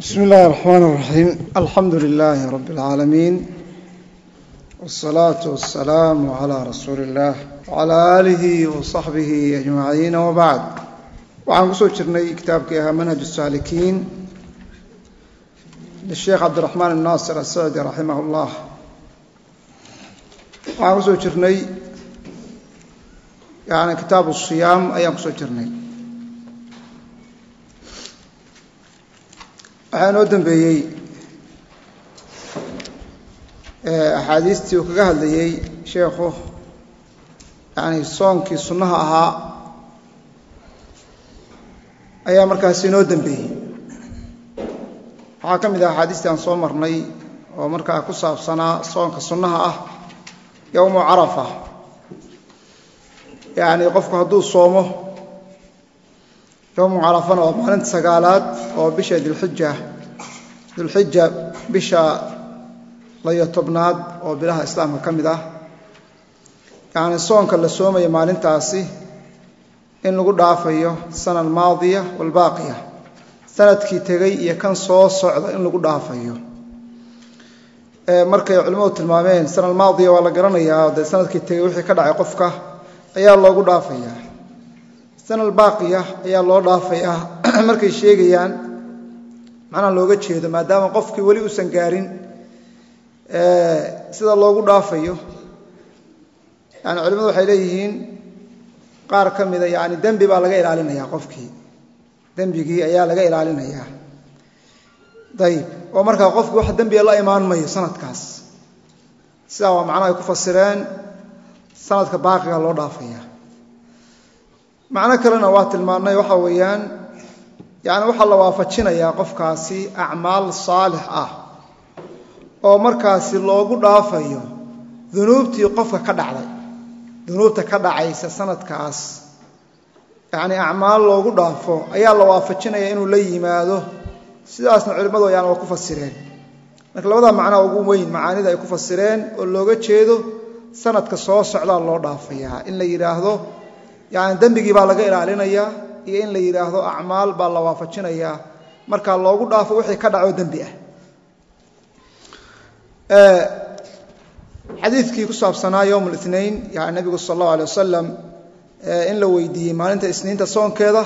بسم الله الرحمن الرحيم الحمد لله رب العالمين والصلاة والسلام على رسول الله وعلى آله وصحبه أجمعين وبعد waxaan kusoo jirnay kitaabkii ahaa manhaj الsaalikiin lisheekh cabdiraxmaan الnaasir asacdi raximah اllah waxaan kusoo jirnay yani kitaab الصiyaam ayaan kusoo jirnay Waxaa inoo dambeeyey axaadiistii uu kaga hadlayey sheekhu yani soonkii sunnaha ahaa ayaa markaasi inoo dambeeyey. Waxaa ka mid ah axaadiistii aan soo marnay oo markaa ku saabsanaa soonka sunnaha ah yowmu carafa. Yacni qofku hadduu soomo yowmu carafana waa maalinta sagaalaad oo bisha dilxija dulxija bisha layo tobnaad oo bilaha islaamka ka mid ah. Yacni soonka la soomayo maalintaasi in lagu dhaafayo sana almaadiya waalbaaqiya sannadkii tegey iyo kan soo socda in lagu dhaafayo. Markay culimmadu tilmaameen sana almaadiya waa la garanayaa dee sannadkii tegey wixii ka dhacay qofka ayaa loogu dhaafayaa sana albaaqiya ayaa loo dhaafayaa markay sheegayaan macnaha looga jeedo maadaama qofkii weli uusan gaarin sida loogu dhaafayo. Yani culimadu waxay leeyihiin qaar ka mida yani dembi baa laga ilaalinayaa qofkii. Dembigii ayaa laga ilaalinayaa. Ayib oo markaa qofkii wax dembiga la imaan mayo sanadkaas. Sidaa waa macnaha ay ku fasireen sanadka baaqiga loo dhaafaya macno kalena waa tilmaannay waxa weeyaan yani waxaa la waafajinayaa qofkaasi acmaal saalix ah oo markaasi loogu dhaafayo dunuubtii qofka ka dhacday dunuubta ka dhacaysa sanadkaas. Yacni acmaal loogu dhaafo ayaa la waafajinaya inuu la yimaado. Sidaasna culimmadu ayaan waa ku fasireen. Marka labada macnaa ugu weyn macaanida ay ku fasireen oo looga jeedo sanadka soo socdaa loo dhaafayaa in la yidhaahdo yani dembigii baa laga ilaalinayaa iyo in la yidhaahdo acmaal baa la waafajinayaa marka loogu dhaafo wixii ka dhacoo dembi ah xadiidkii ku saabsanaa yowm اlاثnain yani nebigu sal اllahu alيه wasalam in la weydiiyey maalinta isniinta soonkeeda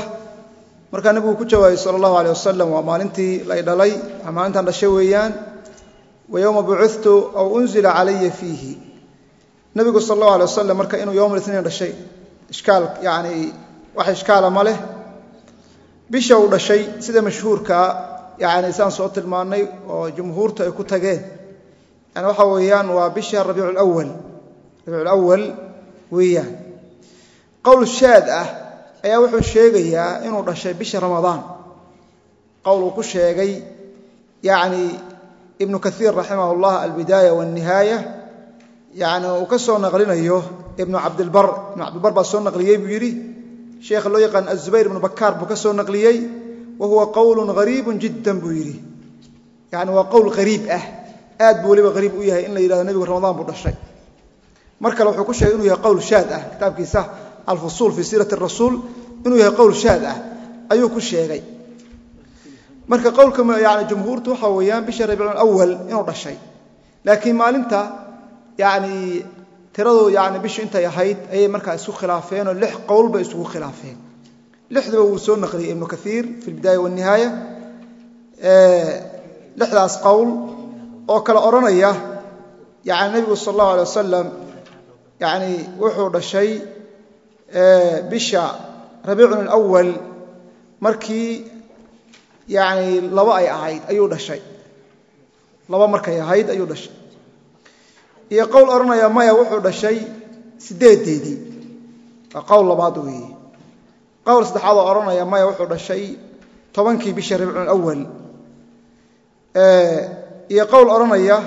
markaa nebigu ku jawaabay sal اllahu alيه wasalam waa maalintii lay dhalay waa maalintan dhashay weeyaan wa yowma bucثtu aw unzila calaya fiihi nebigu sal اllahu alيه wasalam marka inuu yowm اlاثnain dhashay ishkaal yani wax ishkaala ma leh. Bisha uu dhashay sida mashhuurkaa yani saan soo tilmaannay oo jumhuurtu ay ku tageen. Yani waxa weeyaan waa bisha rabiic lwal rabiic lawal weeyaan. Qowl shaad ah ayaa wuxuu sheegayaa inuu dhashay bisha ramadaan. Qowl uu ku sheegay yani ibnu kaiir raximah albidaaya wاnnihaaya yani uu ka soo naqlinayo ibnu cabdilbar. Ibnu cabdilbar baa soo naqliyey buu yidhi sheekha loo yaqaan azubayr ibnu bakaar buu ka soo naqliyey wa huwa qowlu hariibu jiddan buu yidhi. Yani waa qowl qariib ah. Aad buu weliba qariib u yahay in la yidhahdo nebigu ramadaan buu dhashay. Mar kale wuxuu ku sheegay inuu yahay qowl shaad ah. Kitaabkiisa alfusuul fii siirati rasuul inuu yahay qowl shaad ah ayuu ku sheegay. Marka qowlka yani jumhuurtu waxa weeyaan bisha rabiicul awal inuu dhashay. Laakiin maalinta yani tiradu yani bishu intay ahayd ayay markaa isku khilaafeen oo lix qowl bay isugu khilaafeen. Lixduba wuu soo naqliyey ibnu kaiir fi lbidaaya wanihaaya lixdaas qowl oo kale odhanaya yani nebigu sal allahu alay wasalam yani wuxuu dhashay bisha rabiicun alawal markii yani laba ay ahayd ayuu dhashay. Laba markay ahayd ayuu dhashay iyo qowl odhanaya maya wuxuu dhashay sideedeedii waa qowl labaad weeye. Qowl saddexaad oo odhanaya maya wuxuu dhashay tobankii bisha rabiicun alawal iyo qowl odhanaya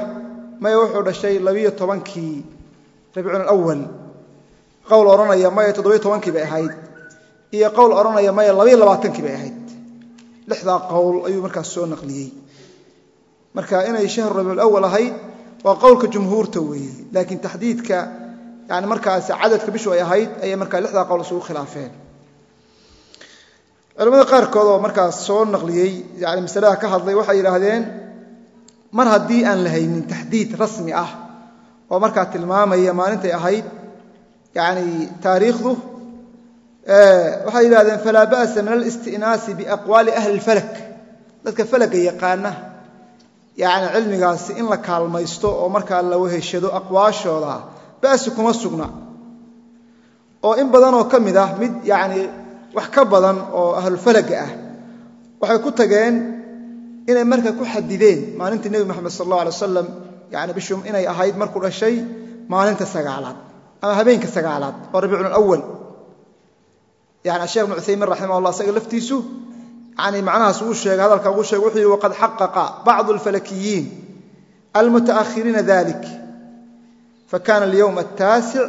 maya wuxuu dhashay labiyo tobankii rabiicun alawal qowl odhanaya maya toddobiyo tobankii bay ahayd. Iyo qowl odhanaya maya labayo labaatankii bay ahayd. Lixdaa qowl ayuu markaas soo naqliyey. Marka inay shahru rabiic awal ahayd waa qowlka jumhuurta weeye laakiin taxdiidka yani markaas cadadka bishu ay ahayd ayay markaa lixdaa qowl isugu khilaafeen. Culamada qaarkood oo markaas soo naqliyey yani masalada ka hadlay waxay yidhaahdeen mar haddii aan la taxdiid rasmi ah oo markaa tilmaamaya maalintay ahayd yani taariikhdu waxay yidhahdeen falaa ba'sa min alistinaasi biaqwaali ahli اlfalak dadka falaga yaqaana yani cilmigaasi in la kaalmaysto oo markaa la weheshado aqwaashooda ba'si kuma sugna. oo in badanoo ka mid ah mid yani wax ka badan oo ahlulfalaga ah waxay ku tageen inay marka ku xadideen maalintii nebi moxamed sal allah alay wasalam yani bishu inay ahayd markuu dhashay maalinta sagaalaad ama habeenka sagaalaad oo rabiicun awal yani ashekh ibnu cuthaymiin raximah isaga laftiisu yani macnahaas uu sheegay hadalka ugu sheegay wuxuu yihi waqad xaqaqa bacdu alfalakiyiin almutaakhiriina dalik fakana alyowm ataasic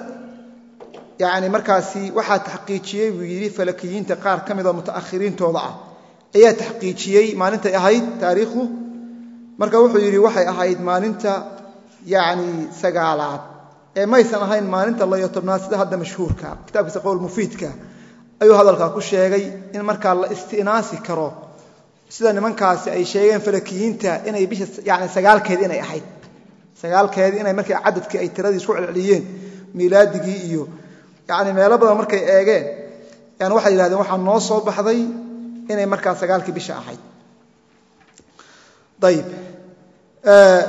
yani markaasi waxaa taxqiijiyey buu yidhi falakiyiinta qaar ka midoo mutaakhiriintooda ah. Ayaa taxqiijiyey maalintay ahayd taariikhdu marka wuxuu yidhi waxay ahayd maalinta yani sagaalaad. Ee maysan ahayn maalinta layo tobnaad sida hadda mashhuurka? Kitaabkiisa qowl mufiidka ayuu hadalkaa ku sheegay in markaa la istinaasi karo. Sida nimankaasi ay sheegeen falakiyiinta inay bisha yani sagaalkeedi inay ahayd. Sagaalkeedii inay markii cadadkii ay tiradii isku celceliyeen miilaadigii iyo yani meelo badan markay eegeen yani waxay yidhahdeen waxaa noo soo baxday inay markaa sagaalkii bisha ahayd. Ayib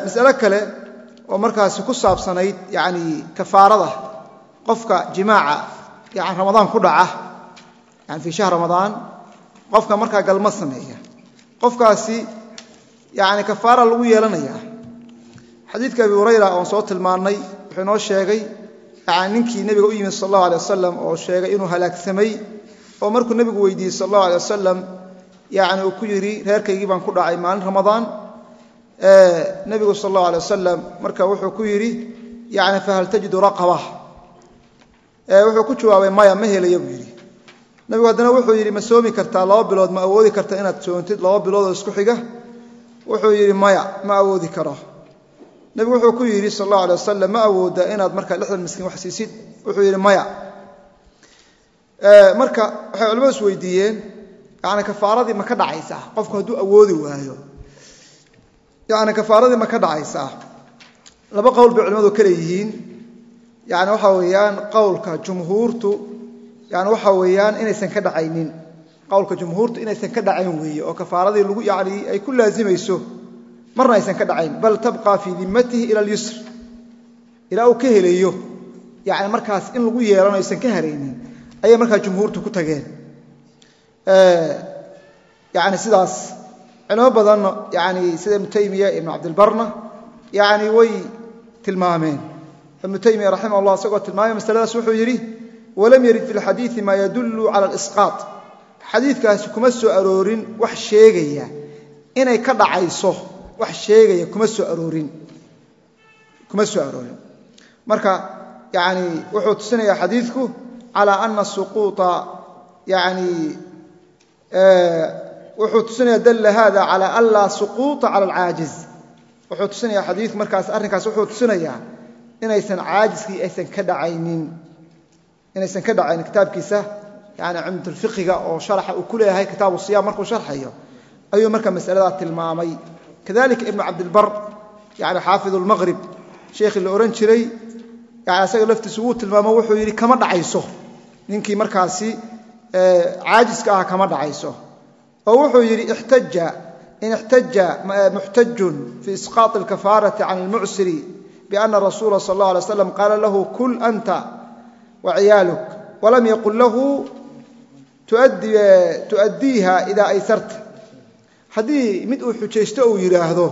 masalo kale oo markaasi ku saabsanayd yani kafaarada qofka jimaaca yani ramadaan ku dhaca yani fii shahr ramadaan qofka markaa galma sameeya. Qofkaasi yani kafaara lagu yeelanaya. Xadiidka abi hurayra oon soo tilmaannay wuxuu inoo sheegay yani ninkii nebiga u yimid sal allahu alay wasalam oo sheegay inuu halaagsamay oo markuu nebigu weydiiyey sal allahu alay wasalam yani uu ku yidhi reerkaygii baan ku dhacay maalin ramadaan nebigu sal allahu alay wasalam marka wuxuu ku yidhi yani fahal tajidu raqaba? Wuxuu ku jawaabay maya ma yidhi nebigu haddana wuxuu yidhi ma soomi kartaa laba bilood ma awoodi karta inaad soontid laba biloodoo isku xiga? Wuxuu yidhi maya ma awoodi karo. Nebigu wuxuu ku yidhi sal allahu alay wasalam ma awooda inaad markaa lixdan miskiin wax siisid. Wuxuu yidhi maya. Marka waxay culimmadu is weydiiyeen kafaaradii ma ka dhacaysaa? Qofku hadduu awoodi waayo. Yani kafaaradii ma ka dhacaysaa? Laba qowl bay culimmadu ka leeyihiin. Yani weeyaan qowlka jumhuurtu yani waxa weeyaan inaysan ka dhacaynin. Qowlka jumhuurtu inaysan ka dhacayn weeye oo kafaaradii lagu yani ay ku laazimayso marna aysan ka dhacayn bal tabqa fii dimatihi ila alyusr. Ilaa uu ka helayo yani markaas in lagu yeelano aysan ka haraynin ayay markaa jumhuurtu ku tageen. Yani sidaas culimo badanna yani sida ibnu taymiya ibnu cabdilbarna yani way tilmaameen. Ibnu taymiya raximah llah isagoo tilmaamay masaladaas wuxuu yidhi walam yarid fi lxadiii maa yadullu cala lisqaad xadiikaasi kuma soo aroorin wax sheegaya inay ka dhacayso wax sheegaya kuma soo aroorin. Kuma soo aroorin. Marka yani wuxuu tusinayaa xadiidku calaa ana suquuطa yani wuxuu tusinaya dalla hada cala anlaa suquuطa cala alcaajiz wuxuu tusinaya xadiiku markaas arrinkaas wuxuu tusinayaa inaysan caajiskii aysan ka dhacaynin inaysan ka dhacayn kitaabkiisa yani cumdulfiqiga oo sharxa uu ku leeyahay kitaabu siyam markuu sharxayo ayuu marka masaladaa tilmaamay. Kadalika ibnu cabdilbar yani xaafidulmaqrib sheekhii la ohan jiray yani asaga laftiisu wuu tilmaamo wuxuu yidhi kama dhacayso? Ninkii markaasi caajiska aha kama dhacayso. Oo wuxuu yidhi ixtaja in ixtaja muxtajun fii isqaai alkafaarati can almucsiri biana rasuula sal allah alay slam qaala lahu kul anta waciyaaluk walam yaqul lahu tuaddiiha ida aysarta haddii mid uu xujaysto uu yidhaahdo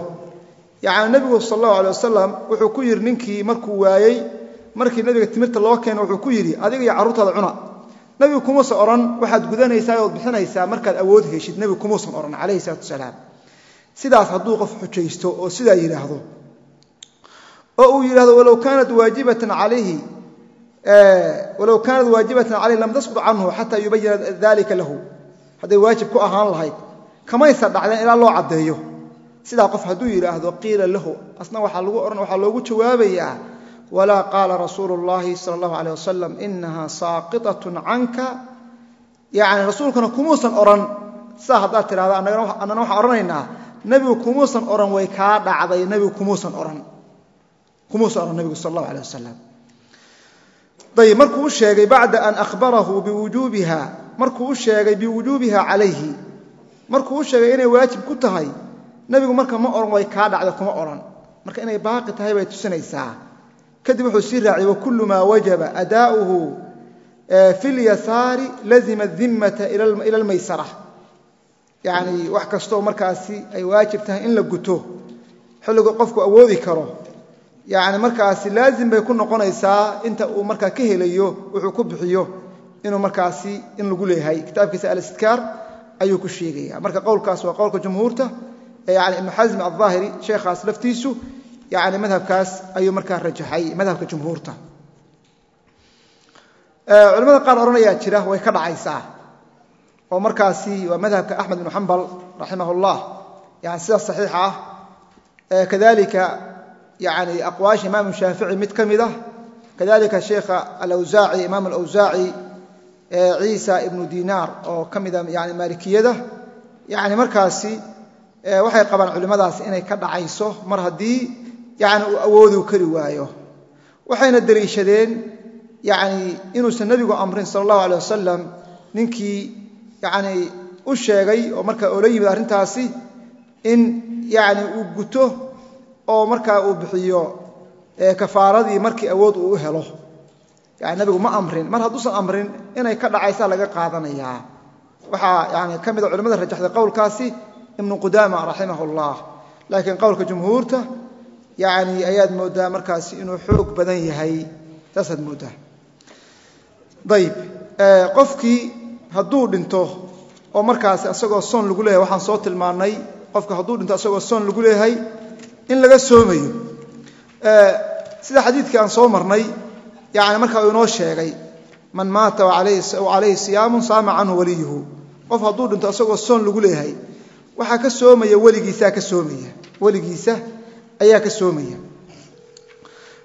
yani nebigu sal اllahu alay wasalam wuxuu ku yidhi ninkii markuu waayey markii nabiga timirta loo keeno wuxuu ku yidhi adiga iyo carruurtaada cuna nebigu kumuusan odhan waxaad gudanaysaa ood bixinaysaa markaad awood heshid nebigu kumuusan odhan calayhi salaatu wasalaam sidaas hadduu qof xujaysto oo sidaa yidhaahdo oo uu Eh, walow kaanad waajibatan caley lam tasqud canhu xataa yubayina dalika lahu. Hadday waajib ku ahaan lahayd kamaysa dhacdeen ilaa loo caddeeyo. Sidaa qof hadduu yidhaahdo qiila lahu asna waxaa lagu odhan waxaa loogu jawaabayaa walaa qaala rasuulu llaahi sala allahu caleyh wasalam inahaa saaqitatun canka. Yani rasuulkuna kumuusan odhan sidaa haddaad tidhahda annana waxaan odhanaynaa nebigu kumuusan odhan way kaa dhacday nebigu kumuusan odhan. Kumuusan odhan nebigu sal allahu caleh wasalam ayb markuu u sheegay bacda an ahbarahu biwujuubiha markuu u sheegay biwujuubiha calayhi markuu u sheegay inay waajib ku tahay nebigu marka ma odhan way kaa dhacday kuma odhan marka inay baaqi tahay bay tusinaysaa. Kadib wuxuu sii raaciyey wakullu maa wajaba adaa'uhu fi lyasaari lazima dimmata ila almaysara yacni wax kastoo markaasi ay waajib tahay in la guto xilligu qofku awoodi karo yacni markaasi laazim bay ku noqonaysaa inta uu markaa ka helayo wuxuu ku bixiyo inuu markaasi in lagu leeyahay. Kitaabkiisa alistikaar ayuu ku sheegaya marka qowlkaas waa qowlka jumhuurta yani ibnu xasmi alظaahiri sheekhaas laftiisu yani madhabkaas ayuu markaa rajaxay madhabka jumhuurta. Culamada qaar odhanayaa jira way ka dhacaysaa. Oo markaasi waa madhabka axmed bnu xambal raximah yani sidaas saxiixa ah. Kadalika yani aqwaasha imaam shaafici mid ka mid ah kadalika sheekha alawsaaci imaam alawsaaci ciisa ibnu dinaar oo ka mida yani maalikiyada yani markaasi waxay qabaan culimmadaas inay ka dhacayso mar haddii yani uu awoodi kari waayo waxayna deliishadeen yani inuusan nebigu amrin sala allahu alay wasalam ninkii yani u sheegay oo markaa oola yimid arrintaasi in yani uu guto oo markaa uu bixiyo kafaaradii markii awood uu u helo. Yani nebigu ma amrin mar hadduusan amrin inay ka dhacaysaa laga qaadanayaa waxaa yani ka mida culimmada rajaxday qowlkaasi ibnu qudaama raximah اllah laakiin qowlka jumhuurta yani ayaad mooddaa markaasi inuu xoog badan yahay. Taasaad mooddaa ayb qofkii hadduu dhinto oo markaasi asagoo soon lagu leeyahay waxaan soo tilmaannay qofka hadduu dhinto asagoo soon lagu leeyahay in laga soomayo sida xadiidkii aan soo marnay yani marka uu inoo sheegay man maata calayhi siyaamun saama canhu waliyuhu. Qof hadduu dhinto asagoo soon lagu leeyahay waxaa ka soomaya weligiisaa ka soomaya. Weligiisa ayaa ka soomaya.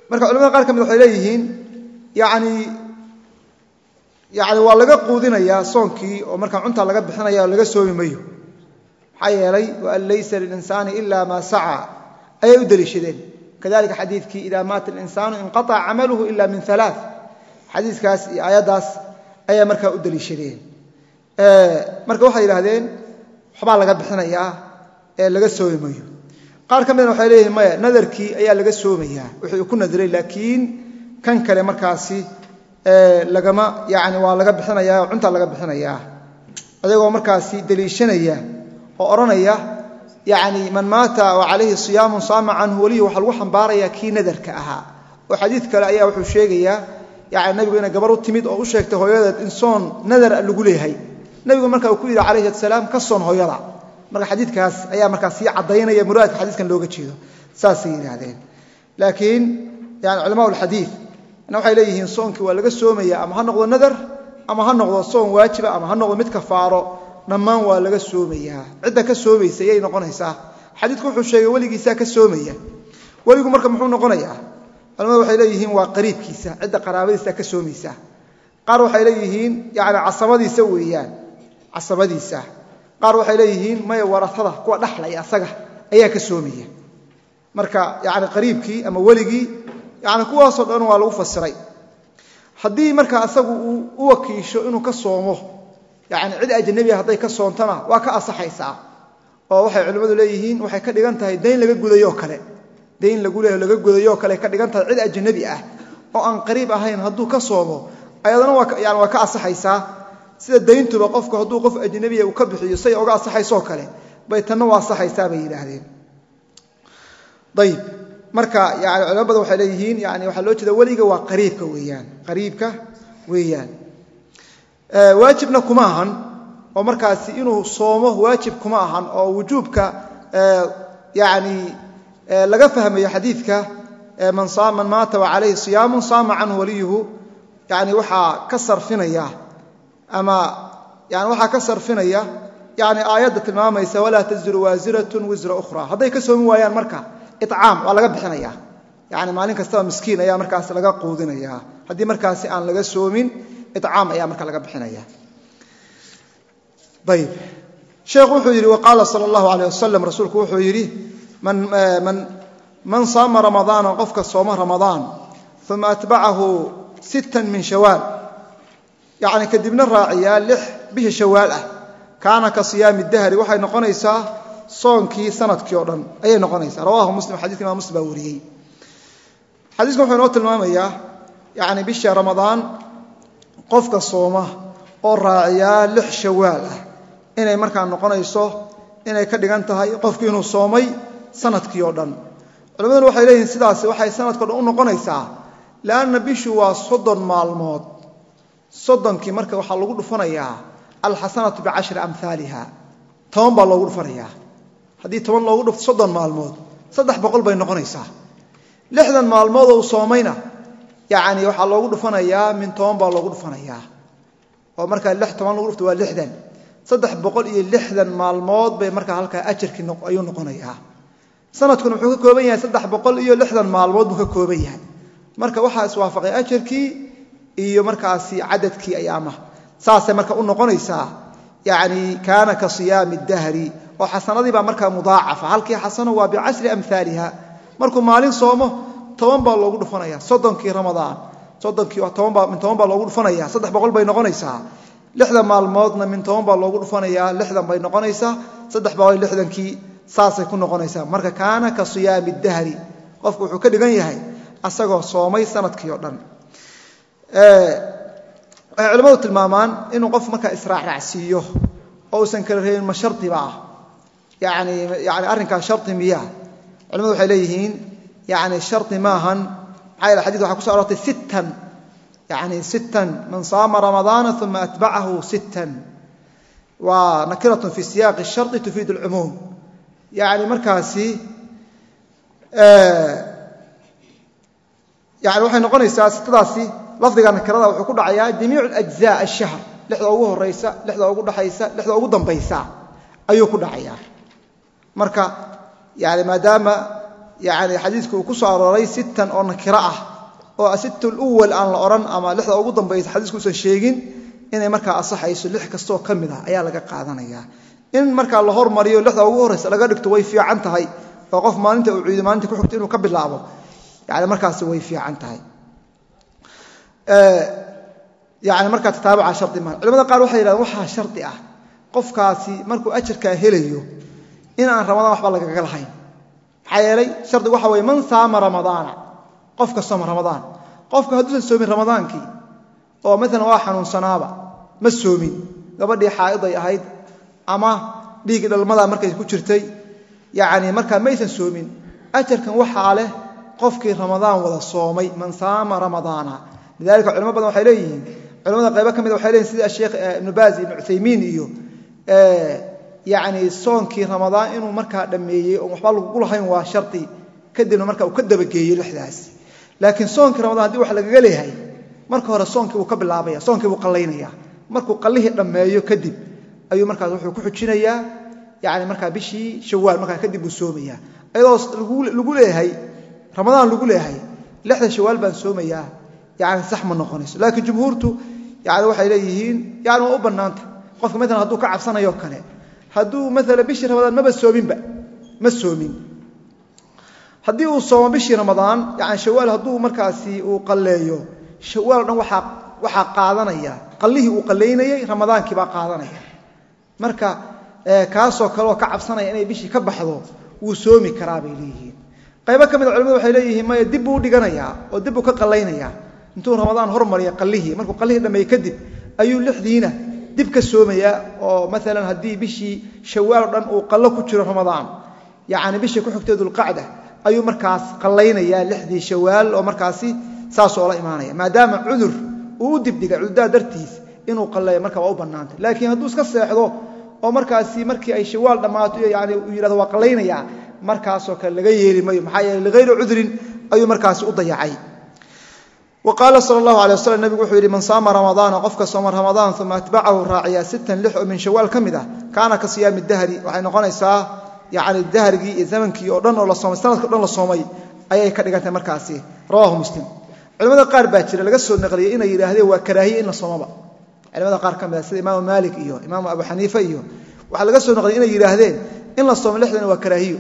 Marka culamada qaar ka mid waxay leeyihiin yani yani waa laga quudinayaa soonkii oo markaa cuntaa laga bixinaya laga soomi mayo. Maxaa yeelay waan laysa lilinsaani ila maa saca ayay u deliishadeen kadalika xadiidkii ida maata alinsaanu inqaطca camaluhu ila min alaa xadiikaas iyo aayaddaas ayaa markaa u deliishadeen marka waxay yidhaahdeen waxbaa laga bixinayaa ee laga soomi mayo qaar ka midna waxay leeyihiin maya nadarkii ayaa laga soomayaa wuxuu ku nadiray laakiin kan kale markaasi lagama yani waa laga bixinayaa oo laga bixinayaa. Ayagoo markaasi deliishanaya oo odhanaya yani man maata wa calayhi siyaamun saama canhu weliyu waxaa lagu xambaarayaa kii nadarka ahaa. Oo xadiid kale ayaa wuxuu sheegayaa yani nabigu inay gabar u timid oo u sheegtay hooyadeed in soon nadar lagu leeyahay. Nabigu marka uu ku yidhi calayhi asalaam ka soon hooyada. Marka xadiidkaas ayaa markaa sii caddaynaya muraadka xadiiskan looga jeedo. Saasay yidhaahdeen. Laakiin yani culama alxadiid waxay leeyihiin soonkii waa laga soomaya ama ha noqdo nadar ama ha noqdo soon waajiba ama ha noqdo mid kafaaro dhammaan waa laga soomayaa. Cidda ka soomaysa yay noqonaysaa. Xadiidku wuxuu sheegay weligiisaa ka soomaya. Weligu marka muxuu noqonayaa? Culamadu waxay leeyihiin waa qariibkiisa. Cidda qaraabadiisa ka soomaysa. Qaar waxay leeyihiin yani casabadiisa weeyaan. Casabadiisa. Qaar waxay leeyihiin maya waratada kuwa dhaxlaya asaga ayaa ka soomaya. Marka yani qariibkii ama weligii yani kuwaasoo dhan waa lagu fasiray. Haddii marka asagu uu u wakiisho inuu ka soomo yani cid ajnabiga hadday ka soontana waa ka asaxaysaa oo waxay culimmadu leeyihiin waxay ka dhigan tahay laga gudayoo kale. Dayn lagu leeyaho laga gudayoo kale ka dhigan cid ajnabi ah oo aan qariib ahayn hadduu ka soomo ayadana yani waa ka asaxaysaa sida dayntuba qofku hadduu qof ajnabiya uu ka bixiyo say oga asaxaysoo kale bay tanna waa asaxaysaa bay yidhaahdeen. Ayib marka yani badan waxay leeyihiin yani waxaa loo jeeda weliga waa qariibka weeyaan. Qariibka weeyaan waajibna kuma ahan oo markaasi inuu soomo waajib kuma ahan oo wujuubka yani laga fahmayo xadiidka man maata wa calayhi siyaamun saama canhu waliyuhu yani waxaa ka sarfinaya ama yani waxaa ka sarfinaya yani aayadda tilmaamaysa walaa taziru waasiratun wisra ukhra hadday ka soomi waayaan marka icaam waa laga bixinaya. Yani maalin kastaba miskiin ayaa markaas laga quudinaya. Haddii markaasi aan laga soomin icaam ayaa marka laga bixinaya. Ayb sheekhu wuxuu yidhi waqaala sala allahu alayh wasalam rasuulku wuxuu yidhi man saama ramadaana qofka sooma ramadaan uma atbacahu sittan min shawaal. Yacni kadibna raaciyaa lix bisha shawaal ah. Kaana ka siyaami dahri. Waxay noqonaysaa soonkii sannadkii oo dhan. Ayay noqonaysaa. Rawahu muslim xadidka imam muslim baa wariyey. Xadiiskan wuxuu inoo tilmaamayaa yacni bisha ramadaan qofka sooma oo raaciyaa lix shawaal ah. Inay markaa noqonayso inay ka dhigan tahay qofku inuu soomay sannadkii oo dhan. Culimaduna waxay leeyihiin sidaasi waxay sanadkao dhan u noqonaysaa leanna bishu waa soddon maalmood. Soddonkii marka waxaa lagu dhufanayaa alxasanatu bicashri amhaaliha toban baa loogu dhufanayaa. Haddii toban loogu dhufto soddon maalmood. Saddex boqol bay noqonaysaa. Lixdan maalmood oo uu soomayna yacni waxaa loogu dhufanayaa min toban baa loogu dhufanayaa. Oo markaa lix toban lagu dhufto waa lixdan. Saddex boqol iyo lixdan maalmood bay markaa halkaa ajarkii ayuu noqonayaa. Sanadkuna muxuu ka kooban yahay saddex boqol iyo lixdan maalmood buu ka kooban yahay. Marka waxaa iswaafaqay ajarkii iyo markaasi cadadkii ayaamaha saasay marka u noqonaysaa yani kaana ka siyaami dahri oo xasanadii baa markaa mudaacafa. Halkii xasano waa bicashri amhaaliha markuu maalin soomo toban baa loogu dhufanaya soddonkii ramadaan. Soddonkii min toban baa loogu dhufanaya. Saddex boqol bay noqonaysaa. Lixdan maalmoodna min toban baa loogu dhufanayaa lixdan bay noqonaysaa. Saddex boqol lixdankii saasay ku noqonaysaa. Marka kaana ka siyaami dahri. Qofku wuxuu ka dhigan yahay asagoo soomay sannadkii oo dhan. Waxay culimmadu tilmaamaan inuu qof markaa israacraacsiiyo oo uusan kala reebin ma shardiba ah. Yani yani arrinkaas shardi miyaa. Culimadu waxay leeyihiin yani shardi maahan maxaa xadis waxa kuso aroortay sittan yani sittan man saama ramadaana uma atbacahu sittan waa nakiratun fi siyaaqi shardi tufiid alcumuum yani markaasi yani waxay noqonaysaa sitadaasi lafdiga nakirada wuxuu ku dhacayaa jamiic ajza ashahr lixda ugu horaysa lixda ugu dhaxaysa lixda ugu dambaysa ayuu ku dhacayaa marka yani maadaama yani xadiidku uu ku soo arooray sittan oo nakiro ah oo asitt luwal aan la odhan ama lixda ugu dambaysa xadiisku usan sheegin inay markaa asaxayso lix kastoo ka mid ah ayaa laga qaadanaya. In markaa la hormariyo lixda ugu horaysa laga dhigto way fiican tahay oo qof maalinta uu ciido maalinta ku xigto inuu ka bilaabo yani markaasi way fiican tahay. Yani markaa tataabuca shardi maa culamada qaar waxay yidhahdeen waxaa shardi ah qofkaasi markuu ajarkaa helayo in aan ramadaan waxba lagaga lahayn yeelay shardigu waxa weye man saama ramadaana qofka sooma ramadaan. Qofku hadduusan soomin ramadaankii oo maalan waa xanuunsanaaba ma soomin. Gabadhii xaa'iday ahayd ama dhiiggii dhalmadaa markay ku jirtay yani markaa maysan soomin ajarkan waxaa leh qofkii ramadaan wada soomay man saama ramadaana. Lidalika culamo badan waxay leeyihiin culamada qaybo ka mida waxay leyihin sida sheekh ibnu baaz ibnu cuthaymiin iyo yani soonkii ramadaan inuu markaa dhammeeyey oon waxba lagugu lahayn waa shardi kadibna marka uu ka dabageeyey lixdaas. Laakiin soonkii ramadaan haddii wax lagaga leeyahay marka hore soonkii buu ka bilaabaya soonkii buu qallaynaya markuu qallihii dhammeeyo kadib ayuu markaas wuxuu ku xujinayaa yani markaa bishii shawaal markaa kadib buu soomaya iyadoo lagu leeyahay ramadaan lagu leeyahay lixda shawaal baan soomayaa yani sax ma noqonayso. Laakiin jumhuurtu yani waxay leeyihiin yani waa u bannaanta. Qofka maalan hadduu ka cabsanayo kale hadduu maala bishii ramadaan maba soominba ma soomin. Haddii uu soomo bishii ramadaan yani shawaal hadduu markaasi uu qalleeyo shawaal dhan waxaa qaadanaya qallihii uu qallaynayey ramadaankii baa qaadanaya. Marka kaasoo kaleoo ka cabsanaya inay bishii ka baxdo wuu soomi karaa bay leeyihiin. Qaybo ka mida culimadu waxay leeyihiin maya dib buu u dhiganayaa oo dib buu ka qallaynayaa intuu ramadaan hormariya qallihii markuu qallihii dhammeeye kadib ayuu lixdiina dib ka soomayaa oo maalan haddii bishii shawaal o dhan uu qallo ku jiro ramadaan yacni bishii ku xigtay dulqacda ayuu markaas qallaynayaa lixdii shawaal oo markaasi saasoo la imaanaya. Maadaama cudur uu u dibdhigay cudurdaa dartiis inuu qalleeyo marka waa u bannaantay. Laakiin hadduu iska seexdo oo markaasi markii ay shawaal dhammaato yani uu yidhahdo waa qallaynayaa markaasoo kale laga yeeli mayo maxaa yeele ligayri cudrin ayuu markaasi u dayacay wa qaala sal allahu alay waslm nebigu wuxuu yidhi man saama ramadaana qofka sooma ramadaan uma atbacahu raaciya sittan lix oo min shawaal ka mid ah kaana ka siyaami dahri. Waxay noqonaysaa yani dahrigii iyo zamankii oo dhan oo la soomay sanadka o dhan la soomay ayay ka dhigantay markaasi. Rawahu muslim. Culamada qaar baa jira laga soo naqliyey inay yidhaahdeen waa karaahiye in la soomaba. Culimada qaar ka mida sida imaamu maalik iyo imaamu abu xaniife iyo waxaa laga soo noqday inay yidhaahdeen in la soomo lixdan waa karaahiyo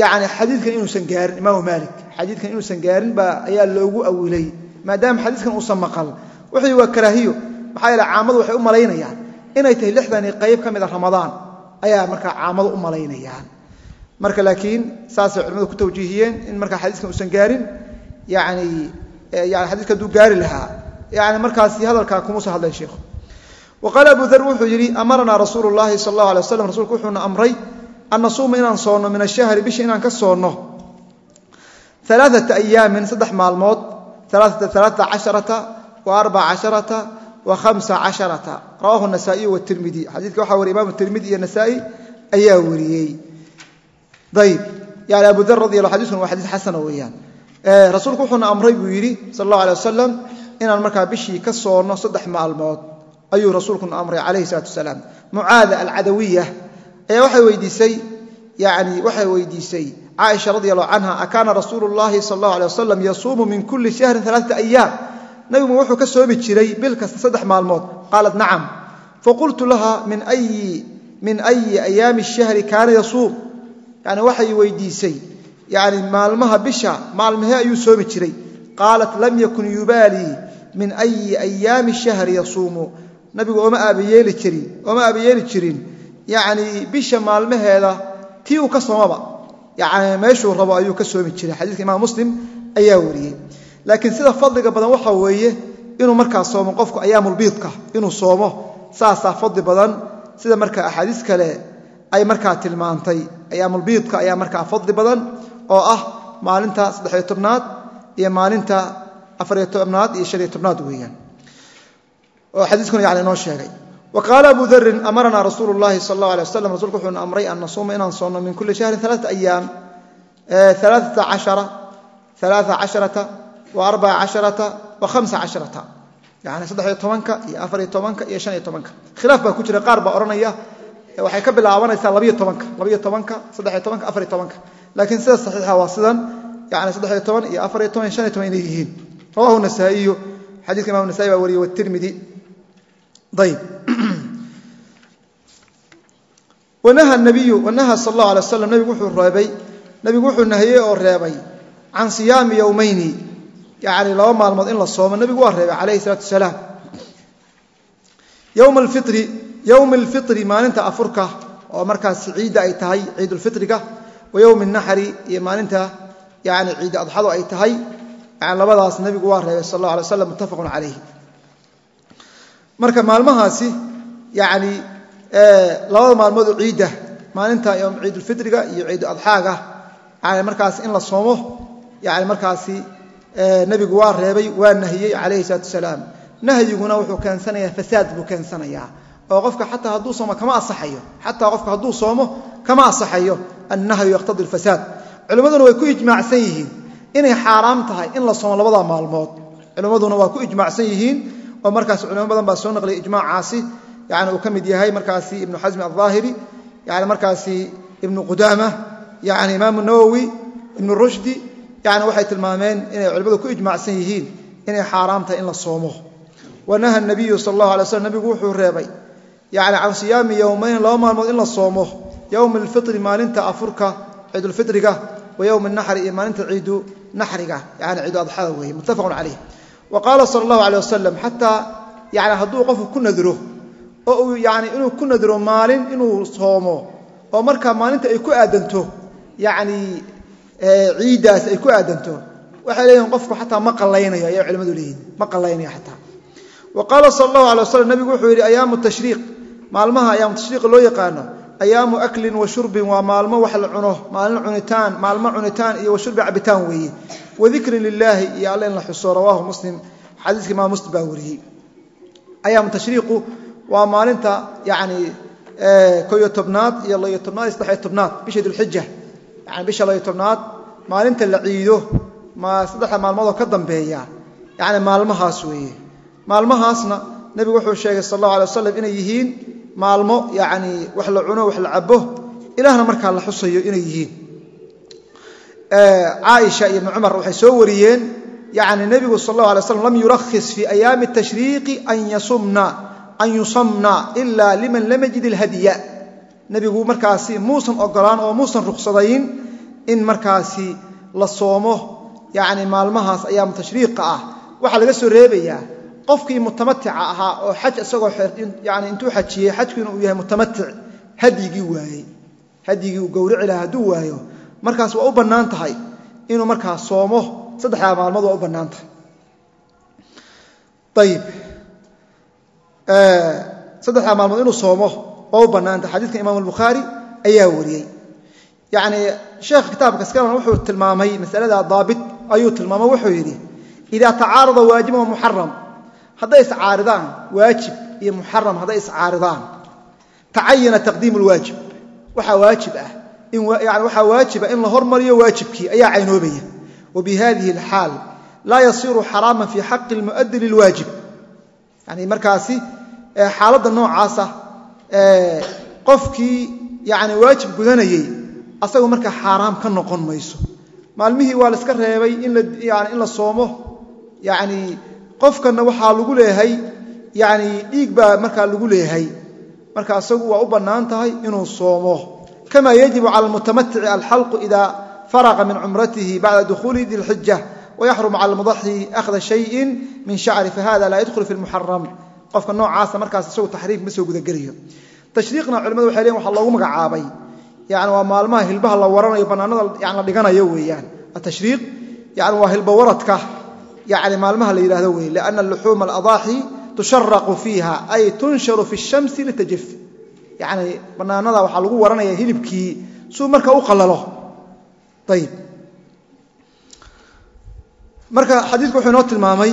yani xadiidkan inuusan gaarin imaamu maalik xadiidkan inuusan gaarin baa ayaa loogu awilay maadaama xadiidkan uusan maqal. Wuxuu waa karaahiyo. Maxaa yeele caamadu waxay u malaynayaan. Inay tahay lixdani qayb ka mid a ramadaan ayaa markaa caamadu u malaynayaan. Marka laakiin saasay culimadu ku tawjiihiyeen in markaa xadiiskan uusan gaarin yani yani xadiiska hadduu gaari lahaa. Yani markaasi hadalkaa kumuusa hadleen sheikhu wa qaala abu dar wuxuu yidhi amaranaa rasuulu llaahi sal allahu alay waslam rasuulku wuxuuna amray an nasuuma inaan soonno min ashahri bisha inaan ka soonno. Alaaata ayaamin saddex maalmood. Alaaata casharata wa arbaca casharata wa hamsa casharata. Rawahu nasaa'iyu watirmidi xadiidka waxaa wariy imaamu tirmidi iyo nasaa'i ayaa wariyey. Ayb yani abu dar radi alla xadiiskuna waa xadiis xasana weeyaan. Rasuulku wuxuuna amray buu yidhi sal allahu alay wasalam inaan markaa bishii ka soonno saddex maalmood. Ayuu rasuulkuna amray calayhi salaatu wasalaam. Mucaada alcadawiya waxay weydiisay yani waxay weydiisay caaisha radi allahu canha akaana rasuulu llahi sal allahu alay wasalam yasuumu min kulli shahrin alaaata ayaam nabigu wuxuu ka soomi jiray bil kasta saddex maalmood. Qaalat nacam. Faqultu laha min ayi ayaami shahri kaana yasuum. Yani waxay weydiisay yani maalmaha bisha maalmahee ayuu soomi jiray. Qaalat lam yakun yubaalii min ayi ayaami shahri yasuumu. Nabigu ooma aabayeeli jirin yani bisha maalmaheeda tii uu ka soomaba. Meeshuu rabo ayuu ka soomi jiray. Xadiiska imaam muslim ayaa wariyey. Laakiin sida fadliga badan waxa weeye inuu markaa soomo qofku ayaamulbiidka inuu soomo saasaa fadli badan. Sida marka axaadiis kale ay markaa tilmaantay ayaamulbiidka ayaa markaa fadli badan oo ah maalinta saddexiyo tobnaad iyo maalinta afariyo tobnaad iyo shaniyo tobnaad weeyaan. Oo xadiiskuna yani inoo sheegay qaala abu darin amaranaa rasuulu llahi sal allahu alay wasalam rasulku wuxuuna amray an nasuuma inaan soonno min kulli shahrin alaata ayaam alaaa casharata wa arbaca casharata wa hamsa casharata yani saddexiyo tobanka iyo afariyo tobanka iyo shaniyo tobanka. Khilaaf baa ku jira qaar baa odhanaya waxay ka bilaabanaysaa labiyo tobanka labiyo tobanka saddexiyo tobanka afariyo tobanka. Laakiin sida saxiixa waa sidan yani saddexiyo toban iyo afariyo toban iyo shaniyo toban inay yihiin. Rawahu nasaa'iyu xadiiska imam nasa'i baa wariyey watirmidi ayb wanaha sal allahu alay waslam nabigu wuxuu nahiyey oo reebay can siyaami yowmayni yani laba maalmood in la soomo nabigu waa reebay calayhi salaatu wasalaam. Yowma alfitri maalinta afurka oo markaas ciidda ay tahay ciidulfitriga wa yowmi naxri iyo maalinta yani ciidda adxadu ay tahay labadaas nabigu waa reebay sal allah alay waslam muttafaqun calayh marka maalmahaasi yani labada maalmood oo ciidda maalinta ciidulfitriga iyo ciidu adxaaga yani markaas in la soomo yani markaasi nebigu waa reebay waa nahiyey calayhi salaatu wasalaam. Nahyiguna wuxuu keensanayaa fasaad buu keensanayaa. Oo qofka xataa hadduu soomo kama asaxayo xataa qofka hadduu soomo kama asaxayo annahyu yaqtadi alfasaad culimmaduna way ku ijmaacsan yihiin inay xaaraam tahay in la soomo labada maalmood. Culimmaduna waa ku ijmaacsan yihiin oo markaas culimo badan baa soo naqliyay ijmaacaasi yani uu ka mid yahay markaasi ibnu xasmi alظaahiri yani markaasi ibnu qudaama yani imaamu nawowi ibnu rushdi yani waxay tilmaameen inay culimmadu ku ijmaacsan yihiin inay xaaraam in la soomo. Wanaha nabiyu sal allahu alay slam nabigu wuxuu reebay yani can siyaami yowmayn laba maalmood in la soomo yowmi alfitri maalinta afurka ciidulfitriga wa yowmi naxri iyo maalinta ciidu naxriga yani ciidu adxada weeye muttafaqun calayh wa qaala sala allahu alay wasalam xataa yani hadduu qofku ku nadiro oo uu yani inuu ku nadiro maalin inuu soomo oo markaa maalinta ay ku aadanto yani ciiddaas ay ku aadanto. Waxay leeyihiin qofku xataa ma qallaynayo ayaa culimmadu leeyihiin ma qallaynayo xataa. Wa qaala sala allahu alay wasalam nabigu wuxuu yidhi ayaamu tashriiq. Maalmaha ayaamu tashriiqa loo yaqaano ayaamu aklin wa shurbin waa maalmo wax la cuno maalin cunitaan maalmo cunitaan iyo wa cabitaan weeye. Wa dikrin lilaahi iyo alle in la xuso rawaahu muslim xadiiska imaam muslim baa wariyey ayaamu tashriiqu waa maalinta yani koyo tobnaad iyo layo tobnaad iyo tobnaad bisha dulxija yani bisha layo tobnaad maalinta la ciido saddexda maalmoodoo ka dambeeya. Yani maalmahaas weeye. Maalmahaasna nebigu wuxuu sheegay sal allahu alay wasalam inay yihiin maalmo yani wax la cuno wax la cabo ilaahna markaa la xusayo inay yihiin. Caaisha iyo ibni cumar waxay soo wariyeen yani nebigu sal allahu alay waslm lam yurakhis fii ayaami tashriiqi an yasumna an yusamna ila liman lam yajid اlhadya nebigu markaasi muusan ogolaan oo muusan ruksadayn in markaasi la soomo yani maalmahaas ayaamu tashriiqa ah waxaa laga soo reebayaa qofkii mutamatica ahaa oo xaj isagoo yani intuu xajiyey xajkiina uu yahay mutamatic hadyigii waayey hadyigii uu gowrici lahaa hadduu waayo markaas waa u bannaan tahay inuu markaas soomo saddexdaa maalmood waa u bannaan tahay ayib saddexdaa maalmood inuu soomo waa u bannaan tahay xadiidka imam albukhaari ayaa wariyey. Yacni sheekha kitaabka skalan wuxuu tilmaamay masalada daabit ayuu tilmaamay wuxuu yidhi idaa tacaarada waajibun wa muxaram hadday iscaaridaan waajib iyo muxaram hadday iscaaridaan tacayana taqdiimu lwaajib waxaa waajib ah yani waxaa waajiba in la hormariyo waajibkii ayaa caynoobaya. Wa bi hadihi alxaal laa yasiru xaraaman fii xaqi lmu'adi lilwaajib yani markaasi xaaladda noocaasa qofkii yani waajib gudanayey asagu markaa xaaraam ka noqon mayso. Maalmihii waa la iska reebay in la soomo. Yani qofkanna waxaa lagu leeyahay yani dhiig baa markaa lagu leeyahay marka asagu waa u bannaan tahay inuu soomo. Kama yajibu cala almutamatici alxalqu ida faraqa min cumratihi bacda dukhuuli di lxija wayaxrumu cala almudaxi akhda shayin min shacri fahada laa yadkhulu fi lmuxaram qofka noocaasa markaas isagu taxriif ma soo gudagelayo tashriiqna culimadu waxay leeyin waxa loogu magacaabay. Yani waa maalmaha hilbaha la waranayo bannaanada yani la dhiganayo weeyaan. Atashriiq yani waa hilba waradka yani maalmaha la yidhahdo wey lianna luxuuma aladaaxi tusharaqu fiiha ay tunsharu fi shamsi litajif. Yani bannaanada waxaa lagu waranaya hilibkii suu marka u qalalo. Ayib marka xadiidku wuxuu inoo tilmaamay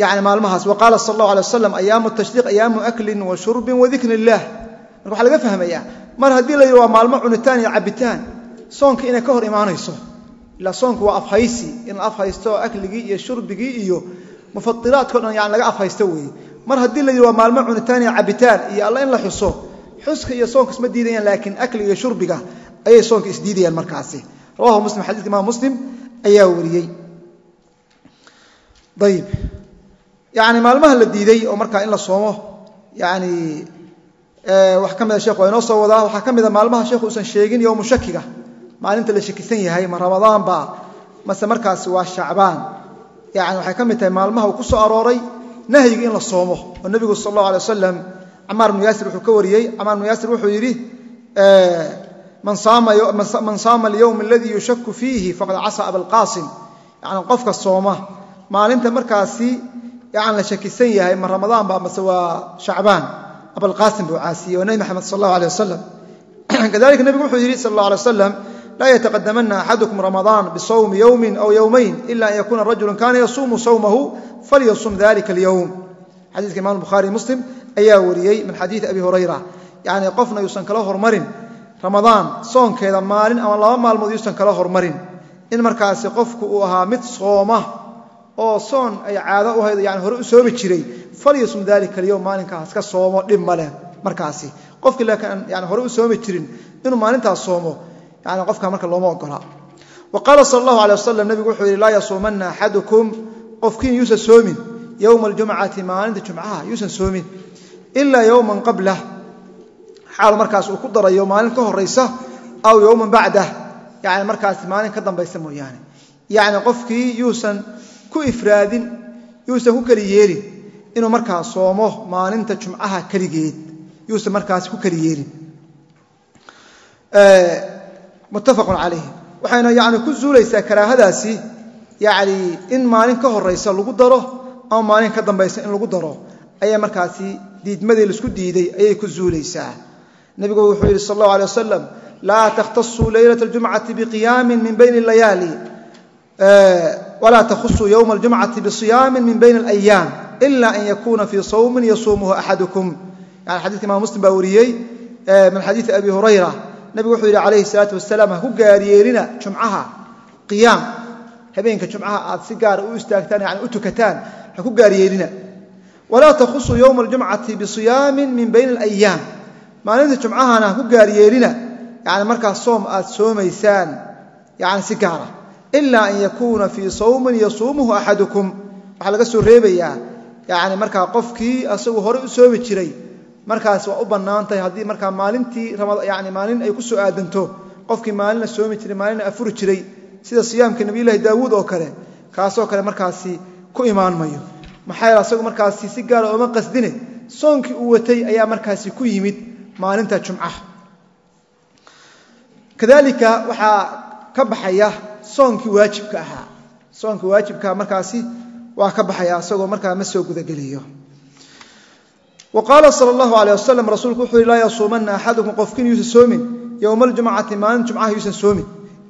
yani maalmahaas wa qaala sal allahu alay waslam ayaamu tashriiq ayaamu aklin wa shurbin wa dikri illah marka waxaa laga fahmayaa mar haddii la yidhi waa maalmo cunitaan iyo cabitaan soonka inay ka hor imaanayso ilaa soonku waa afhaysi in afhaysto akligii iyo shurbigii iyo mufadilaadkao dhan yani laga afhaysto weeye. Mar haddii la yidhi waa maalmo cunitaan iyo cabitaan iyo alla in la xuso xuska iyo soonka isma diidayaan laakiin akliga iyo shurbiga ayay soonka isdiidayaan markaasi. Rawahu muslim xadidka imaam muslim ayaa wariyey. Ayib yani maalmaha la diiday oo markaa in la soomo yani wax ka mida waa inoo soo wadaa. Waxaa ka mida maalmaha sheekhu uusan sheegin yowmu shakiga. Maalinta la shakisan yahay ma ramadaan ba mase markaasi waa shacbaan. Yani waxay ka tahay maalmaha uu ku soo arooray nahyiga in la soomo. Oo nebigu sal allahu alay wasalam camaar bnu wuxuu ka wariyey. Camaar bnu yaasir wuxuu yidhi man saama alyowm aladii yushaku fiihi faqad casa abalqaasim yani qofka sooma. Maalinta markaasi yani la shakisan yahay ma ramadaan ba mase waa shacbaan. Abalqaasim buu caasiyey nebi maxamed sal allahu aleh wasalam kadalika nebigu wuxuu yidhi sal allah alay wasalam laa yataqadamana axadukum ramadaan bisawmi yowmin aw yowmayn ila an yakuuna rajulu kana yasuumu sawmahu falyasum dalika alyowm xadiiska imam bukhaari muslim ayaa wariyey min xadiidi abi hurayra. Yani qofna yuusan kala hormarin ramadaan soonkeeda maalin ama laba maalmood yuusan kala hormarin. In markaasi qofku uu ahaa mid sooma oo soon ay caado u hayd yani hore u soomi jiray falyasum dalika alyowm maalinkaas ka soomo dhib maleh markaasi. Qofkii laakiin yani hore u soomi jirin inuu maalintaas soomo yani qofka marka looma ogola. Wa qaala sal allahu alay wasalam wuxuu yidhi laa yasuumanna axadukum. Qofkiin yuusan soomin yowma aljumcati maalinta jumcaha yuusan soomin ilaa yowman qablah xaal markaas uu ku darayo maalin ka horaysa aw yowman bacdah yani markaas maalin ka dambaysa mooyaane. Yacni qofkii yuusan ku ifraadin yuusan ku keli yeelin inuu markaa soomo maalinta jumcaha keligeed yuusan markaas ku keli yeelin muttafaqun calayh. Waxayna yani ku zuulaysaa karaahadaasi yani in maalin ka horaysa lagu daro ama maalin ka dambaysa in lagu daro ayaa markaasi diidmadii la isku diiday ayay ku zuulaysaa. Nebigu wuxuu yidhi sal allahu alay wasalam laa takhtasuu leylata aljumcati biqiyaamin min bayni alayaali walaa takhusuu yowma aljumcati bisiyaamin min bayni alayaam ila an yakuuna fii sawmin yasuumuhu axadukum yani xadidka imam muslim baa wariyey min xadiidi abi hurayra nebigu wuxuu yidhi calayhi salaatu wasalaam ha ku gaaryeelina jumcaha qiyaam habeenka jumcaha aad si gaara u istaagtaan yani u tukataan ha ku gaaryeelina walaa takhusuu yowma aljumcati bisiyaamin min bayni alayaam maalinta jumcahana ha ku gaaryeelina yani markaas soom aad soomaysaan yani si gaara ilaa an yakuuna fii sawmin yasuumuhu axadukum waxaa laga soo reebayaa yani markaa qofkii asagu horey u soomi jiray markaas waa u bannaan tahay haddii markaa maalintii yani maalin ay ku soo aadanto qofkii maalina soomi jiray maalina afuri jiray sida siyaamka nabiyulahi daawuud oo kale kaasoo kale markaasi ku imaan mayo. Maxaa yeele asagu markaasi si gaara ooma qasdine soonkii uu watay ayaa markaasi ku yimid maalinta jumcaha kadalika waxaa ka baxaya soonkii waajibka ahaa. Soonkii waajibkaa markaasi waa ka baxaya asagoo markaa ma soo gudageliyo. Wa qaala sal allahu aleyh wasalam rasuulku wuxuu yihi laa yasuumanna axadukum qofkin yuusan soomin. Yowma aljumcati maalin jumcaha yuusan soomin.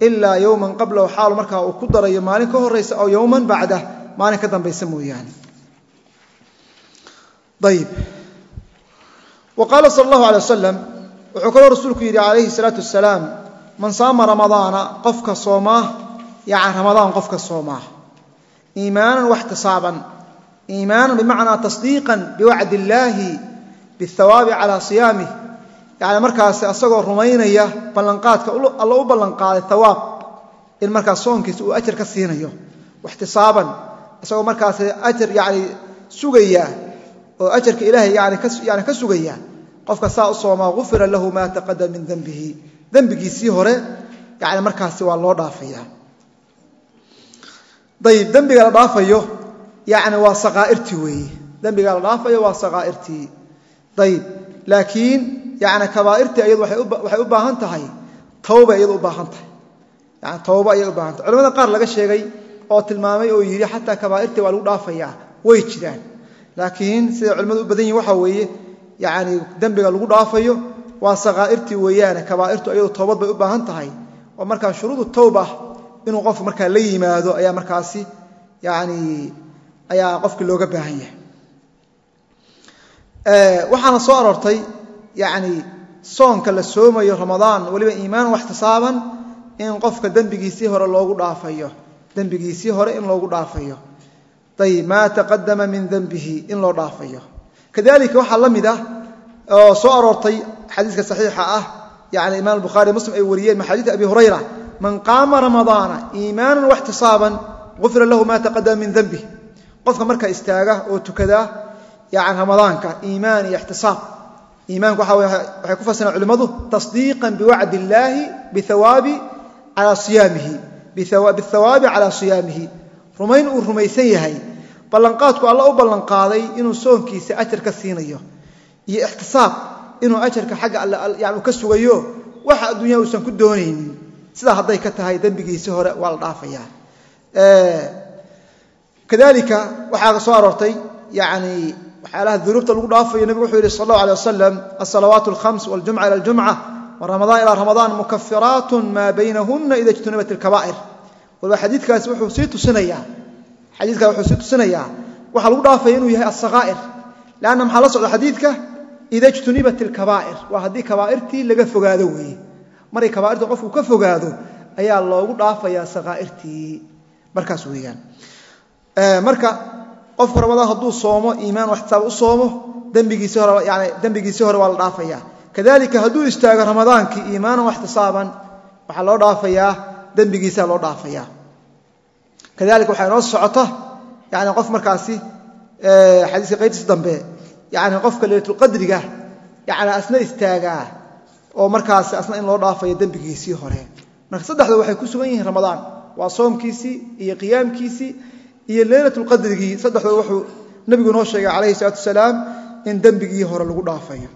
Ilaa yowman qablahu xaalu markaa uu ku darayo maalin ka horaysa aw yowman bacdah maalin ka dambaysa mooyaane. Ayib wa qaala sal allahu alay wasalam wuxuu kaloo rasuulku yidhi calayhi salaatu wasalaam man saama ramadaana qofka soomaa yacan ramadaan qofka soomaa iimaanan waxtisaaban iimaanan bimacnaa tasdiiqan biwacdi illaahi biاthawaabi calaa siyaamih. Yani markaas asagoo rumaynaya ballanqaadka alla u ballanqaaday hawaab in markaas soonkiisa uu ajar ka siinayo. Waxtisaaban isagoo markaas ajar yani sugaya oo ajarka ilaahay yani ka sugaya qofka saa u soomaa gufira lahu maa taqadama min dembihi dembigiisii hore yani markaasi waa loo dhaafaya ayib dembiga la dhaafayo yani waa saqaa'irtii weeye dembiga la dhaafayo waa saqaa'irtii. Ayib laakiin yani kabaairtii waxay u baahan tahay tawba iyadu u baahan tahay. Yani tawba ayay u baahan tahay. Culamada qaar laga sheegay oo tilmaamay oo yidhi xataa kabaairtii waa lagu dhaafayaa way jiraan. Laakiin siday culimmadu u badan yihiin waxaa weeye yani dembiga lagu dhaafayo waa saqaa'irtii weeyaane. Kabaairtu iyadu towbad bay u baahan tahay. Oo markaa shuruudu tawba inuu qofku markaa la yimaado ayaa markaasi yani ayaa qofkii looga baahan yahay. Waxaana soo aroortay yani soonka la soomayo ramadaan weliba iimaan waxtisaaban in qofka dembigiisii hore loogu dhaafayo dembigiisii hore in loogu dhaafayo. Ayib maa taqadama min dembihi in loo dhaafayo. Kadalika waxaa la mid ah oo soo aroortay xadiiska saxiixa ah yani imaam bukhaari muslim ay wariyeen min xadiisi abi hurayra man qaama ramadaana iimaanan waxtisaaban gufira lahu ma taqadama min dembih qofka marka istaaga oo tukada yani ramadaanka iimaan iyo ixtisaab. Iimaanku waxay ku fasiraan culimmadu tasdiiqan biwacdi illaahi biawaabi alaa siyaamihi bithawaabi calaa siyaamihi. Rumayn uu rumaysan yahay. Ballanqaadku alla u ballanqaaday inuu soonkiisa ajar ka siinayo. Iyo ixtisaab inuu ajarka xagga alle ka sugayo waxa adduunya uusan ku doonaynin sidaa hadday ka tahay dembigiisii hore waa la dhaafayaa kadalika waxaa soo aroortay yani waxyaalaha dunuubta lagu dhaafayo nebigu wuxuu yihi sal alay wasalam alsalawaat alkhams waljumca ila aljumca waramadaan ila ramadaan mukafiraat maa baynahuna ida ijtunibat ilkabaa'ir waliba xadiikaasi wuxuu sii tusinayaa xadiikaas wuxuu sii tusinayaa waxaa lagu dhaafaya inuu yahay asakaa'ir leanna maxaa la socda xadiidka? Ida ijtunibat ilkabaa'ir waa haddii kabaa'irtii laga fogaado weeye maray kabaa'irta qofku ka fogaado ayaa loogu dhaafayaa sakaa'irtii markaas weeyaan. Marka qofku ramadaan hadduu soomo iimaan waxtisaab u soomo dembigiisii hore yani dembigiisii hore waa la dhaafaya kadalika hadduu istaago ramadaankii iimaanan waxtisaaban waxaa loo dhaafayaa dembigiisaa loo dhaafaya kadalika waxaa inoo socota yani qof markaasi xadiiska qaybtiis dambe yani qofka leylatulqadriga yani asna istaagaa oo markaasi asna in loo dhaafayo dembigiisii hore. Marka saddexda waxay ku sugan yihiin ramadaan. Waa soomkiisii iyo qiyaamkiisii iyo leylatulqadrigii saddexdood wuxuu nebigu noo sheegay calayhi salaatu wasalaam in dembigii hore lagu dhaafayo.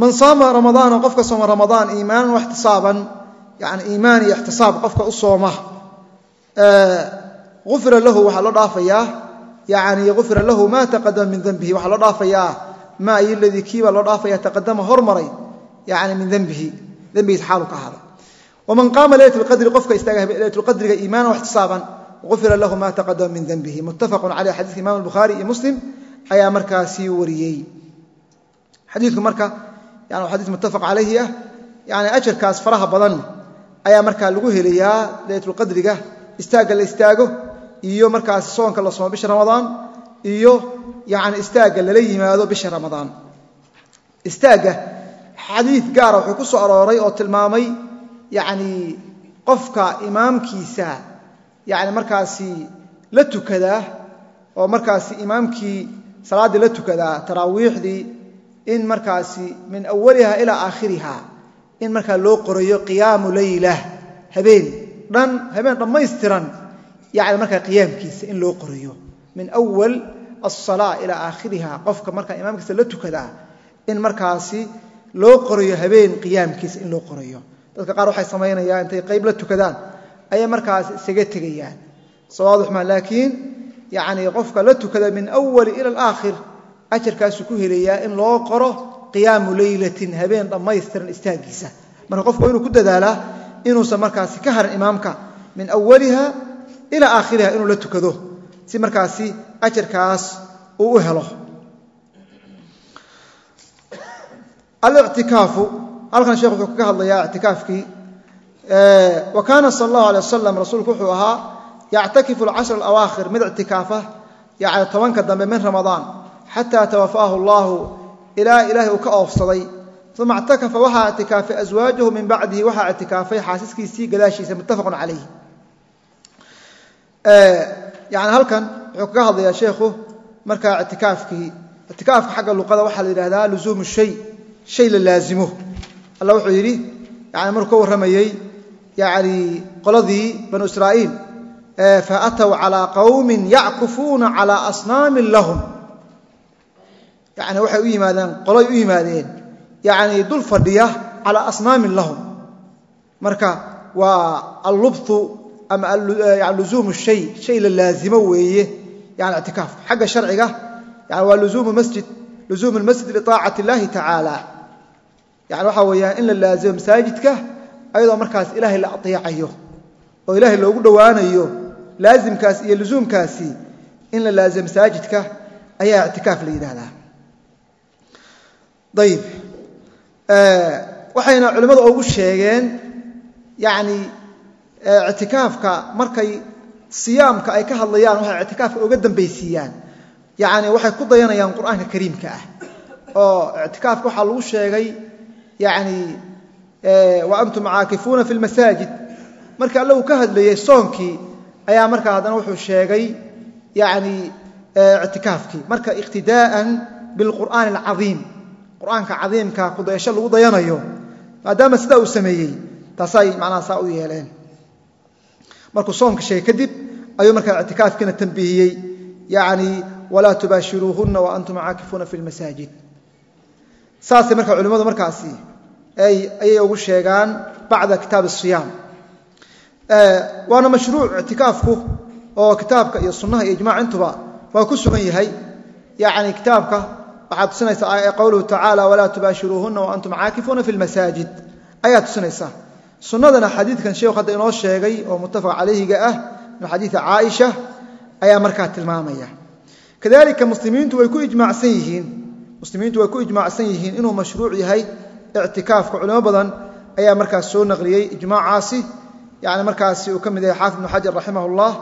Man saama ramadaana qofka sooma ramadaan iimaanan waxtisaaban yani iimaan iyo ixtisaab qofka u sooma ufira lahu waxaa loo dhaafayaa yani ufira lahu ma taqadama min dembihi waxaa loo dhaafayaa maa iyo ladii kiibaa loo dhaafaya taqadama hormaray yani min dembihi dembigiisa xaalu ka ahada waman qaama leylat lqadri qofka istaaga leylatulqadriga iimaanan waxtisaaban ufira lahu ma taqadama min dembihi muttafaqun caleyh xadiiska imam albukhaari iyo muslim ayaa markaasii wariyey. Xadiiku marka waa xadiis muttafaq calayhi ah yani ajarkaas faraha badan ayaa markaa lagu helayaa leylatulqadriga istaagga la istaago iyo markaas soonka la soomo bisha ramadaan iyo yani istaagga lala yimaado bisha ramadaan. Istaagga xadiid gaara wuxuu ku soo arooray oo tilmaamay yani qofka imaamkiisa yani markaasi la tukadaa oo markaasi imaamkii salaaddii la tukadaa taraawiixdii in markaasi min awaliha ilaa aakhiriha in markaa loo qorayo qiyaamu leyla habeen dhan habeen dhammaystiran yani markaa qiyaamkiisa in loo qorayo. Min awal asalaa ilaa aakhiriha qofka markaa imaamkiisa la tukadaa in markaasi loo qorayo habeen qiyaamkiisa in loo qorayo. Dadka qaar waxay samaynayaan intay qayb la tukadaan ayay markaas isaga tegayaan. Sawaadixma laakiin yani qofka la tukada min awali ila alaakhir ajarkaasuu ku helayaa in loo qoro qiyaamu leylatin habeen dhammaystiran istaagiisa marka qofku inuu ku dadaalaa inuusan markaasi ka harin imaamka min awaliha ilaa aakhiriha inuu la tukado si markaasi ajarkaas uu u helo. Alictikaafu halkan sheekh wuxuu kaga hadlayaa ictikaafkii wa kaana sal allahu alay wasalam rasuulku wuxuu ahaa yactakifu alcashra alawaakhir mid ictikaafa yani tobanka dambe min ramadaan xataa tawafaahu allahu ilaa ilaahay uu ka oofsaday. Uma ictakafa waxaa ictikaafay aswaajahu min bacdihi waxaa ictikaafay xaasiskiisii gadaashiisa muttafaqun calayh yani halkan wuxuu kaga hadlayaa sheekhu markaa ictikaafkii ictikaafka xagga luqada waxaa la yidhahdaa luzuumu shay shay la laazimo. Alla wuxuu yidhi yani markuu ka warramayey yani qoladii banu israa'iil faataw calaa qawmin yackufuuna calaa asnaamin lahum. Yani waxay u yimaadeen qolay u yimaadeen yani dul fadhiya calaa asnaamin lahum. Marka waa allubtu ama luzuumu shay shay la laazimo weeye yani ictikaafka xagga sharciga waa luzuumu masjid luzuumu lmasjid liaacati illahi tacaala yani waxaa weeyaan in la laazimo masaajidka ayadoo markaas ilaahay la ateecayo oo ilaahay loogu dhowaanayo laazimkaas iyo luzuumkaasi in la laazimo masaajidka ayaa ictikaaf la yidhaahdaa. Ayib waxayna culimmadu ugu sheegeen yani ictikaafka markay siyaamka ay ka hadlayaan waxay ictikaafka uga dambaysiiyaan. Yani waxay ku dayanayaan qur'aanka kariimka ah. Oo ictikaafka waxaa lagu sheegay yani wa antum caakifuuna fi lmasaajid marka alla uu ka hadlayey soonkii ayaa markaa haddana wuxuu sheegay yani ictikaafkii marka iqtidaa'an bilqur'aani alcadiim qur'aanka cadiimka kudayasho lagu dayanayo maadaama sidaa uu sameeyey taasay macnaha saa u yeeleen markuu soomka sheegay kadib ayuu markaa ictikaafkiina tanbiihiyey yani walaa tubaashiruuhunna wa antum caakifuuna fi lmasaajid saasay marka culimmadu markaasi ayay ugu sheegaan bacda kitaab asiyaam waana mashruuc ictikaafku oo kitaabka iyo sunnaha iyo ijmac intuba waa ku sugan yahay. Yani kitaabka waxaa tusinaysaa qowluhu tacaala walaa tubaashiruuhunna wa antum caakifuuna fi lmasaajid ayaa tusinaysaa sunnadana xadiidkan sheekhu hadda inoo sheegay oo muttafaq calayhiga ah min xadiidi caaisha ayaa markaa tilmaamaya. Kadalika muslimiintu way ku ijmaacsan yihiin. Muslimiintu way ku ijmaacsan yihiin inuu mashruuc yahay ictikaafka culimo badan ayaa markaas soo naqliyey. Ijmaacaasi yani markaasi uu ka mid yahay xaafid ibnu xajar raximah اllah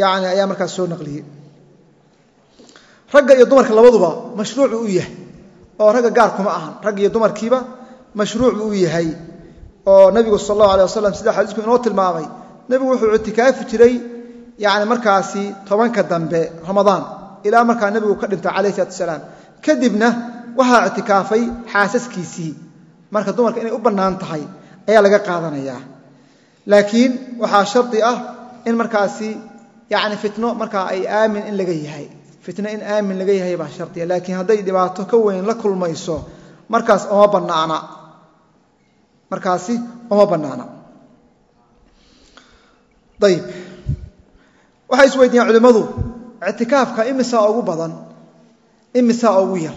yani ayaa markaas soo naqliyey. Ragga iyo dumarka labaduba mashruuc u yahay oo ragga gaar kuma ahan. Ragg iyo dumarkiiba mashruuc buu yahay oo nabigu sal allahu alay wasalam sida xadiisku inoo tilmaamay nebigu wuxuu ictikaafi jiray yani markaasi tobanka dambe ramadaan ilaa markaa nebigu ka dhintay calayh salatu asalaam kadibna waxaa ictikaafay xaasaskiisii. Marka dumarka inay u bannaan tahay ayaa laga qaadanayaa laakiin waxaa shardi ah in markaasi yani fitno markaa ay aamin in laga yahay. Fitno in aamin laga yahay baa shardiya laakiin hadday dhibaato ka weyn la kulmayso markaas oma bannaana markaasi uma bannaana. Ayib waxay isweydiiyaan culimmadu ictikaafka imisaa ugu badan imisaa ugu yar.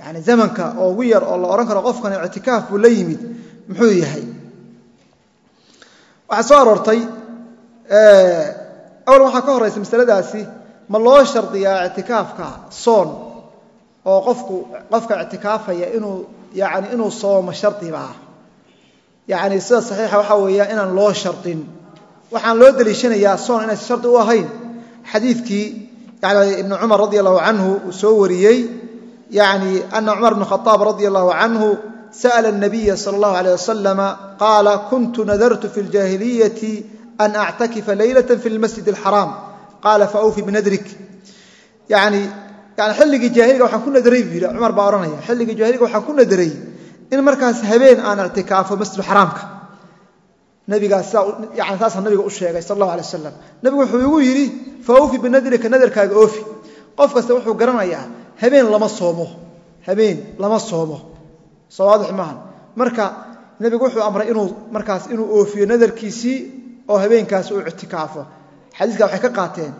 Yani zamanka ugu yar oo la odhan karo qofkan ictikaaf buu la yimid muxuu yahay? Waxaa soo aroortay awal waxaa ka horraysa masaladaasi ma loo shardiyaa ictikaafka soon oo qofku qofka ictikaafaya inuu yani inuu soomo shardibaa yani sida saxiixa waxaa weeya inaan loo shardin waxaan loo deliishanayaa soon inaysan shardi u ahayn xadiidkii yani ibnu cumar radi allahu canhu uu soo wariyey yani ana cumar bn khaaab radi allahu canhu sa'la الnabiya salى اllahu عalيه wasalama qaala kuntu nadartu fi اljaahiliyati an actakifa laylaة fi اlmasjid الxaraam qaala faawfi binadrik yani yani xilligii jaahiliga waxaan ku nadaray buu yidhi cumar baa odhanaya xilligii jaahiliga waxaan ku nadaray in markaas habeen aan ictikaafo masjid xaraamka. Nabigaas yani saasaa nabiga u sheegay sal allahu alay wasalam nabigu wuxuu igu yidhi faawfi binadrika nadarkaaga oofi. Qof kasta wuxuu garanayaa habeen lama soomo habeen lama soomo. Soo waadix marka nebigu wuxuu amray inuu markaas inuu oofiyo nadarkiisii oo habeenkaas uu ictikaafo xadiiska waxay ka qaateen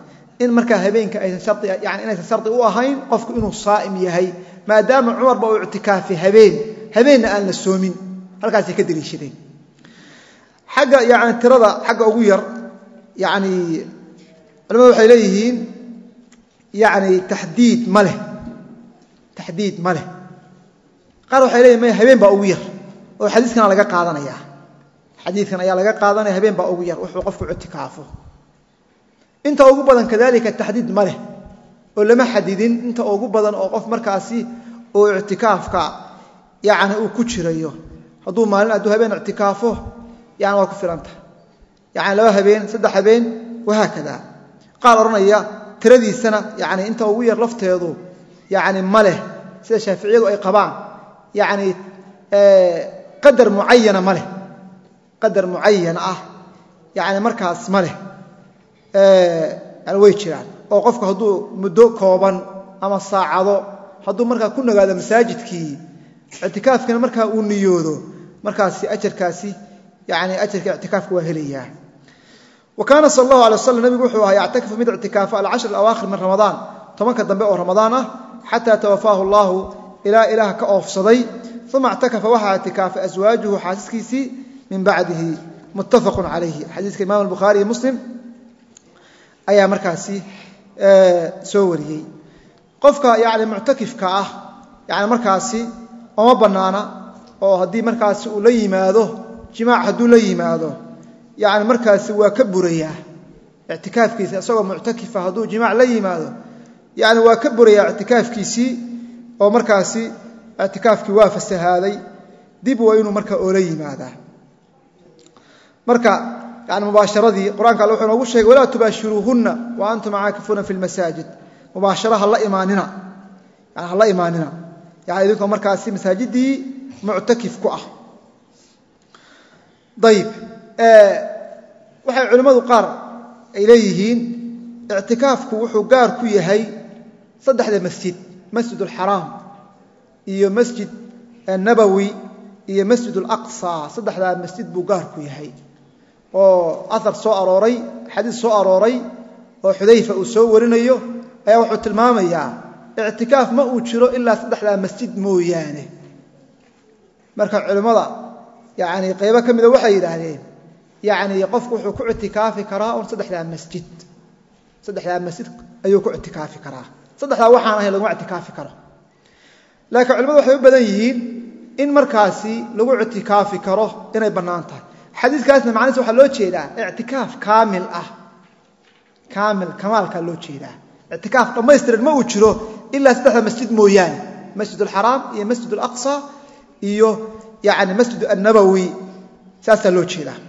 in markaa habeenka aysan yani inaysan shardi u ahayn qofku inuu saa'im yahay maadaama cumarba uu ictikaafi habeen habeenna aan la soomin halkaasay ka deliishadeen xagga yani tirada xagga ugu yar yani culamadu waxay leeyihiin yani taxdiid ma leh taxdiid ma leh. Qaar waxay leeyihiin maya habeen baa ugu yar oo xadiiskana laga qaadanaya. Xadiidkan ayaa laga qaadanaya habeen baa ugu yar wuxuu qofku ictikaafo inta ugu badan kadalika taxdiid ma leh oo lama xadidin. Inta ugu badan oo qof markaasi uu ictikaafka yani uu ku jirayo. Hadduu maalin hadduu habeen ictikaafo yani waa ku filanta. Yani laba habeen saddex habeen wahaakada qaar odhanaya tiradiisana yani inta ugu yar lafteedu yani ma leh. Sida shaaficiyadu ay qabaan yani qadar mucayana ma leh. Qadar mucayan ah yani markaas ma leh way jiraan. Oo qofku hadduu muddo kooban ama saacado hadduu markaa ku nagaado masaajidkii ictikaafkina markaa uu niyoodo markaasi ajarkaasi yani ajarka ictikaafka waa helayaa. Wa kaana sal allahu alay waslam nabigu wuxuu ahaa yactakifu mid ictikaafa alcashr alawaakhir min ramadaan. Tobanka dambe oo ramadaan ah xataa tawafaahu allahu ilaa ilaah ka oofsaday uma ictakafa waxaa ictikaafay aswaajuhu xaasiskiisii min bacdihi muttafaqun calayhi xadiiska imam albukhaari iyo muslim ayaa markaasi soo wariyey. Qofka yani muctakifka ah yani markaasi oma bannaana oo haddii markaasi uu la yimaado jimaac hadduu la yimaado yani markaasi waa ka burayaa. Ictikaafkiisa isagoo muctakifa hadduu jimaac la yimaado yani waa ka burayaa ictikaafkiisii oo markaasi ictikaafkii waa fasahaaday. Dib waa inuu markaa oola yimaadaa. Marka yani mubaasharadii qur'aanka alle wuxuu noogu sheegay walaa tubaashiruuhunna wa antum caakifuuna fi lmasaajid mubaasharo hala imaanina. Yani hala imaanina. Yani idinkoo markaasi masaajidii muctakif ku ah. Ayib waxay culimmadu qaar ay leeyihiin ictikaafku wuxuu gaar ku yahay saddexda masjid masjid alxaraam iyo masjid annabowi iyo masjid alaqsa saddexdaa masjid buu gaar ku yahay oo ahar soo arooray xadiis soo arooray oo xudayfa uu soo warinayo ayaa wuxuu tilmaamayaa ictikaaf ma uu jiro ilaa saddexdaa masjid mooyaane. Marka culimmada yani qaybo ka mida waxay yidhaahdeen yani qofku wuxuu ku ictikaafi karaa un saddexdaa masjid. Saddexdaa masjid ayuu ku ictikaafi karaa. Saddexdaa waxaan ahay laguma ictikaafi karo. Laakiin culimadu waxay u badan yihiin in markaasi lagu ictikaafi karo inay bannaan tahay xadiiskaasna macnihiis waxaa loo jeedaa ictikaaf kaamil ah. Kaamil kamaalkaa loo jeedaa. Ictikaaf dhammaystiran ma uu jiro ilaa saddexda masjid mooyaane. Masjid alxaraam iyo masjid alaqsa iyo yani masjid annabowi saasaa loo jeedaa.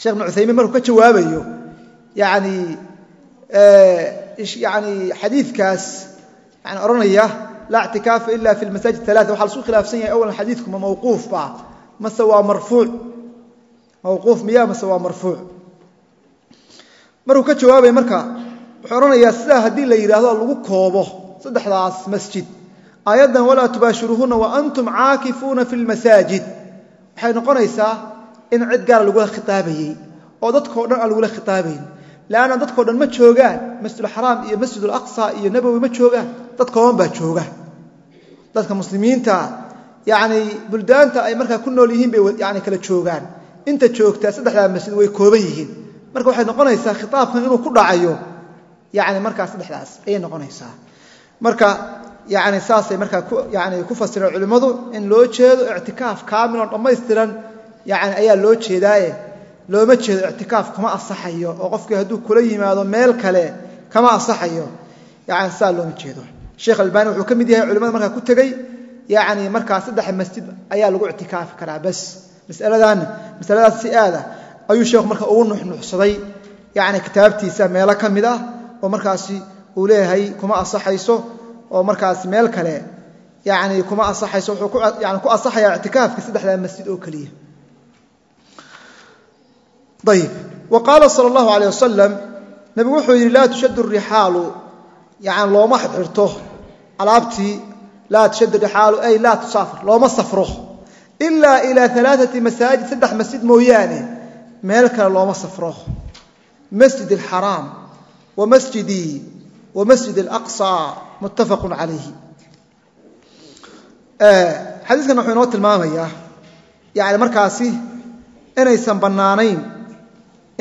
Sheekh cuthaymiin markuu ka jawaabayo yani yani xadiidkaas yani odhanaya laa ictikaafa ila fi lmasaajid alaa waxa lasu khilaafsan yahay awalan xadiidku ma mawquuf ba mase waa marfuuc mawquuf miya mase waa marfuuc. Markuu ka jawaabaya marka wuxuu odhanayaa sidaa haddii la yidhaahdo lagu koobo saddexdaas masjid. Aayaddan walaa tubaashiruuhuna wa antum caakifuuna fi lmasaajid waxay noqonaysaa in cid gaara lagula khitaabayey oo dadkao dhan aan lagula khitaabayn. Leanna dadkao dhan ma joogaan masjidulxaraam iyo masjid alaqsa iyo nabowi ma joogaan dad kooban baa jooga. Dadka muslimiinta yani buldaanta ay markaa ku nool yihiin bay yani kala joogaan inta joogtaa saddexdaa masjid way kooban yihiin. Marka waxay noqonaysaa khitaabkan inuu ku dhacayo yani markaa saddexdaas ayay noqonaysaa. Marka yani saasay markaa yani ku fasireen culimmadu in loo jeedo ictikaaf kaamilon dhammaystiran yani ayaa loo jeedaaye. Looma jeedo ictikaaf kama asaxayo oo qofkii hadduu kula yimaado meel kale kama asaxayo yani saa looma jeedo. Sheekh albani wuxuu ka mid yahay culimada markaa ku tegey yani markaa saddex masjid ayaa lagu ictikaafi karaa bas masaladaana masaladaas si aada ayuu sheekhu marka ugu nuxnuxsaday. Yani kitaabtiisa meelo ka mid ah oo markaasi uu leeyahay kuma asaxayso oo markaas meel kale yani kuma asaxayso wuxuu yani ku asaxayaa ictikaafka saddexdaa masjid oo keliya. Ayib wa qaala sala allahu alayh wasalam nabigu wuxuu yidhi laa tushaddu rixaalu yani looma xirxirto alaabtii laa tushaddu rixaalu ay laa tusaafir looma safro ilaa ilaa alaaati masaajid saddex masjid mooyaane. Meel kale looma safro. Masjid alxaraam wa masjidii wa masjid alaqsa muttafaqu calayhi xadiiskan wuxuu inoo tilmaamayaa yani markaasi inaysan bannaanayn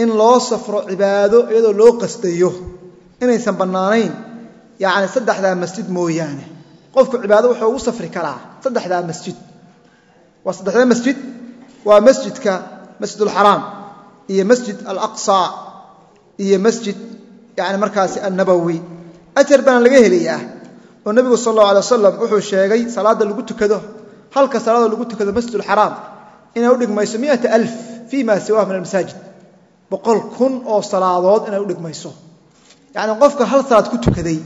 in loo safro cibaado iyadoo loo qasdayo inaysan bannaanayn yani saddexdaa masjid mooyaane. Qofku cibaado wuxuu ugu safri karaa saddexdaa masjid waa saddexdaa masjid waa masjidka masjid alxaraam iyo masjid alaqsa iyo masjid yani markaasi annabowi ajar baana laga helayaa oo nebigu sal allahu alay wasalam wuxuu sheegay salaadda lagu tukado halka salaada lagu tukado masjid alxaraam inay u dhigmayso miata alf fii ma siwaah min almasaajid. Boqol kun oo salaadood inay u dhigmayso. Yacni qofka hal salaad ku tukaday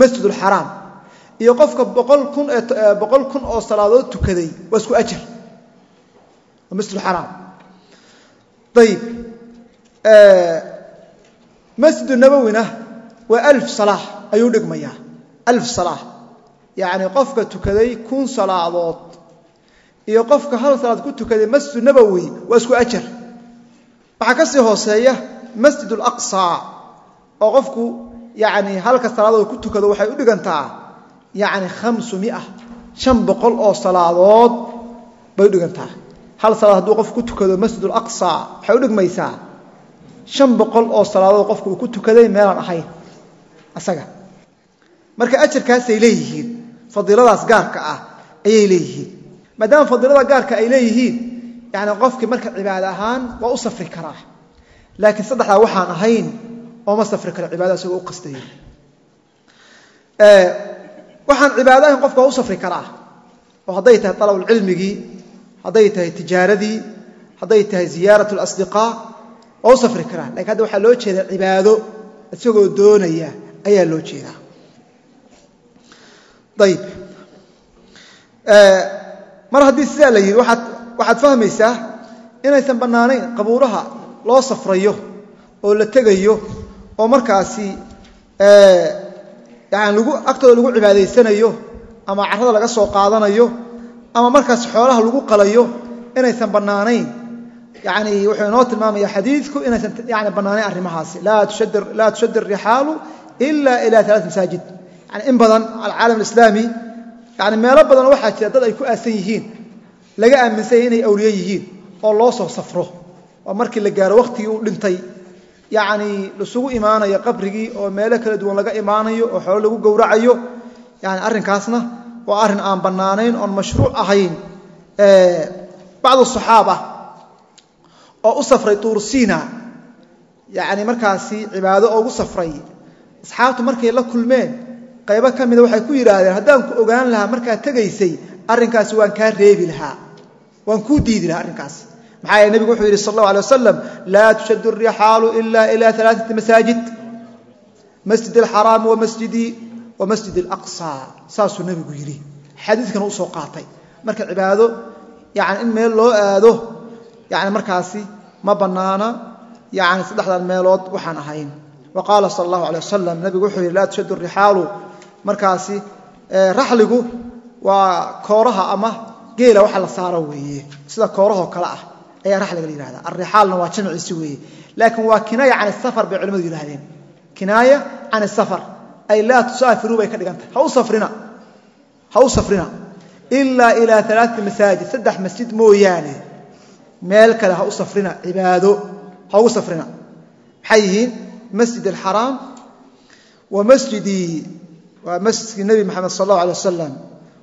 masjid alxaraam iyo qofka boqol kun oo salaadood tukaday waa isku ajar waa masjid alxaraam ayib masjidu nabowina waa alf salaa ayuu dhigmayaa alf salaa yacni qofka tukaday kun salaadood iyo qofka hal salaad ku tukaday masjidu nabowi waa isku ajar waxaa ka hooseeya masjid alaqsa oo qofku yani halka salaadood ku tukado waxay u dhigantaa yani khamsu mia shan boqol oo salaadood bay u dhigantaa hal salaad hadduu qofku ku tukado masjid alaqsa waxay u dhigmaysaa shan boqol oo salaadood qofku uu ku tukaday meelaan ahayn asaga. Marka ajarkaasay leeyihiin fadiiladaas gaarka ah ayay leeyihiin. Maadaama fadiilada gaarka ay leeyihiin yani qofkii marka cibaado ahaan waa u safri karaa. Laakiin saddexdaa waxaan ahayn ooma safri karo cibaada isagoo u qastayo waxaan cibaado ahayn qofka u safri karaa. Oo hadday tahay alabulcilmigii hadday tahay tijaaradii hadday tahay ziyaarat اlasdiqaa waa u safri karaa laakiin hadda waxaa loo jeedaa cibaado isagoo doonaya ayaa loo jeedaa. Ayib mar haddii sidaa la yidhi waxaad fahmaysaa inaysan bannaanayn qabuuraha loo safrayo oo la tegayo oo markaasi agtooda lagu cibaadaysanayo ama carrada laga soo qaadanayo ama markaas xoolaha lagu qalayo inaysan bannaanayn. Yani wuxuu inoo tilmaamaya xadiidku inaysan yani bannaanayn arrimahaasi. Laa tushad irixaalu ila ila alaa masaajid. Yani in badan alcaalam alislaami yani meelo badan waxaa jira dad ay ku aasan yihiin laga aaminsanya inay awliye yihiin oo loo soo safro. Oo markii la gaaro wakhtigii uu dhintay yacni lasugu imaanayo qabrigii oo meelo kala duwan laga imaanayo oo xoolo lagu gowracayo. Yani arrinkaasna waa arrin aan bannaanayn oon mashruuc ahayn. Bacdu saxaaba oo u safray tuursiina yacni markaasi cibaado oogu safray. Asxaabtu markay la kulmeen qaybo ka mida waxay ku yidhaahdeen haddaan ku ogaan lahaa markaad tegaysay arrinkaasi waan kaa reebi lahaa. Waan kuu diidi lahaa arrinkaas maxaa yeele nebigu wuxuu yidhi sal allahu alay wasalam laa tushaddu arixaalu ila ila alaaati masaajid. Masjid alxaraami wa wa masjid alaqsa saasuu nebigu yidhi. Xadiidkana u soo qaatay. Marka cibaado yani in meel loo aado yani markaasi ma bannaana yani saddexdan meelood waxaan ahayn. Wa qaala sal allahu alay wasalam nebigu wuxuu yidhi laa tushaddu arixaalu markaasi raxligu waa kooraha ama geela waxa la saaro weeye sida koorahoo kale ah ayaa raxliga la yihahda alrixaalna waa jamciisi weeye. Laakiin waa kinaaya can isafar bay culimadu yidhahdeen kinaaya can isafar ay laa tusaafiruu bay ka dhigantahay ha u safrina. Ilaa ilaa alaaati masaajid. Saddex masjid mooyaane. Meel kale ha u safrina cibaado. Ha ugu safrina. Maxay yihiin? Masjid alxaraam wa masjidii waa masjidkii nebi moxamed sal allahu alay wasalam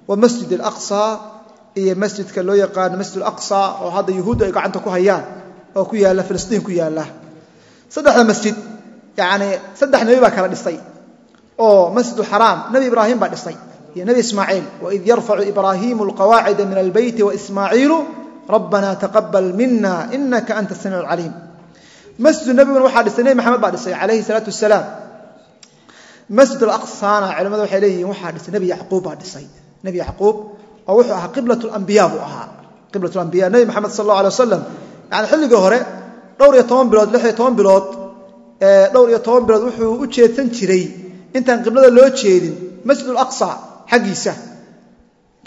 wa masjid alaqsa iyo masjidka loo yaqaano masjid alaqsa oo hadda yuhuuddu ay gacanta ku hayaan oo ku yaalla filistiin ku yaalla. Saddexda masjid yacni saddex nebi baa kala dhisay oo masjid alxaraam nebi ibraahim baa dhisay iyo nebi ismaaciil. Waid yarfacu ibraahiimu alqawaacida min albeyti waismaaciilu rabbana taqabal mina inaka anta samiic alcaliim masjidu nebiguna waxaa dhisay nebi maxamed baa dhisay calayhi salaatu wasalaam masjid alaqsaana culimadu waxay leeyihiin waxaa dhisay nebi yacquub baa dhisay. Nebi yacquub oo wuxuu ahaa qibla ambiya buu ahaa. Qibla ambiya nebi maxamed sal alla alay wasalam yani xilligii hore dhowr iyo toban bilood lix iyo toban bilood dhowr iyo toban bilood wuxuu u jeedsan jiray intaan qiblada loo jeedin masjid aqsa xaggiisa.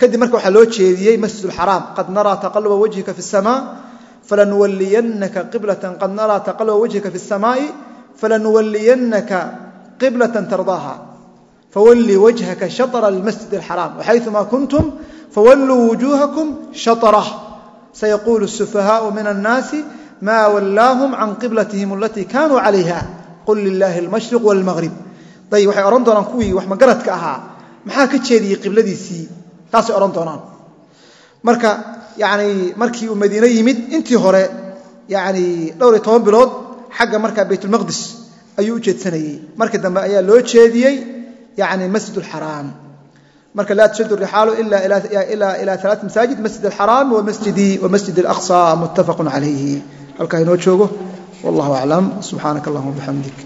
Kadib marka waxaa loo jeediyey masjid xaraam qad naraa taqaluba wajhika fi samaa falanuwaliyanaka qiblatan qad naraa taqaluba wajhika fi samaai falanuwaliyanaka qiblatan tardaaha fawalli wajhaka shaطra almasjid alxaraam waxayumaa kuntum fawalluu wujuuhakum shaطrah sayaquulu الsufahaءu min الnaasi ma wallaahum can qiblatihim alatii kanuu calayha qul lilaahi almashriq wاlmaghrib ayb waxay odhan doonaan kuwii wax magaradka ahaa maxaa ka jeediyey qibladiisii taasay odhan doonaan marka yani markii uu madiine yimid intii hore yani dhowr iyo toban bilood xagga markaa baytulmaqdis ayuu u jeedsanayey markii dambe ayaa loo jeediyey yani masjid اlxaraam marka laa tshadu rixaalu ila ila alaa masaajid masjid alxaraam wa masjid alaqsa muttafaqu calayhi halkaa inoo joogo wallahu aclam subxaanaka allahuma bixamdik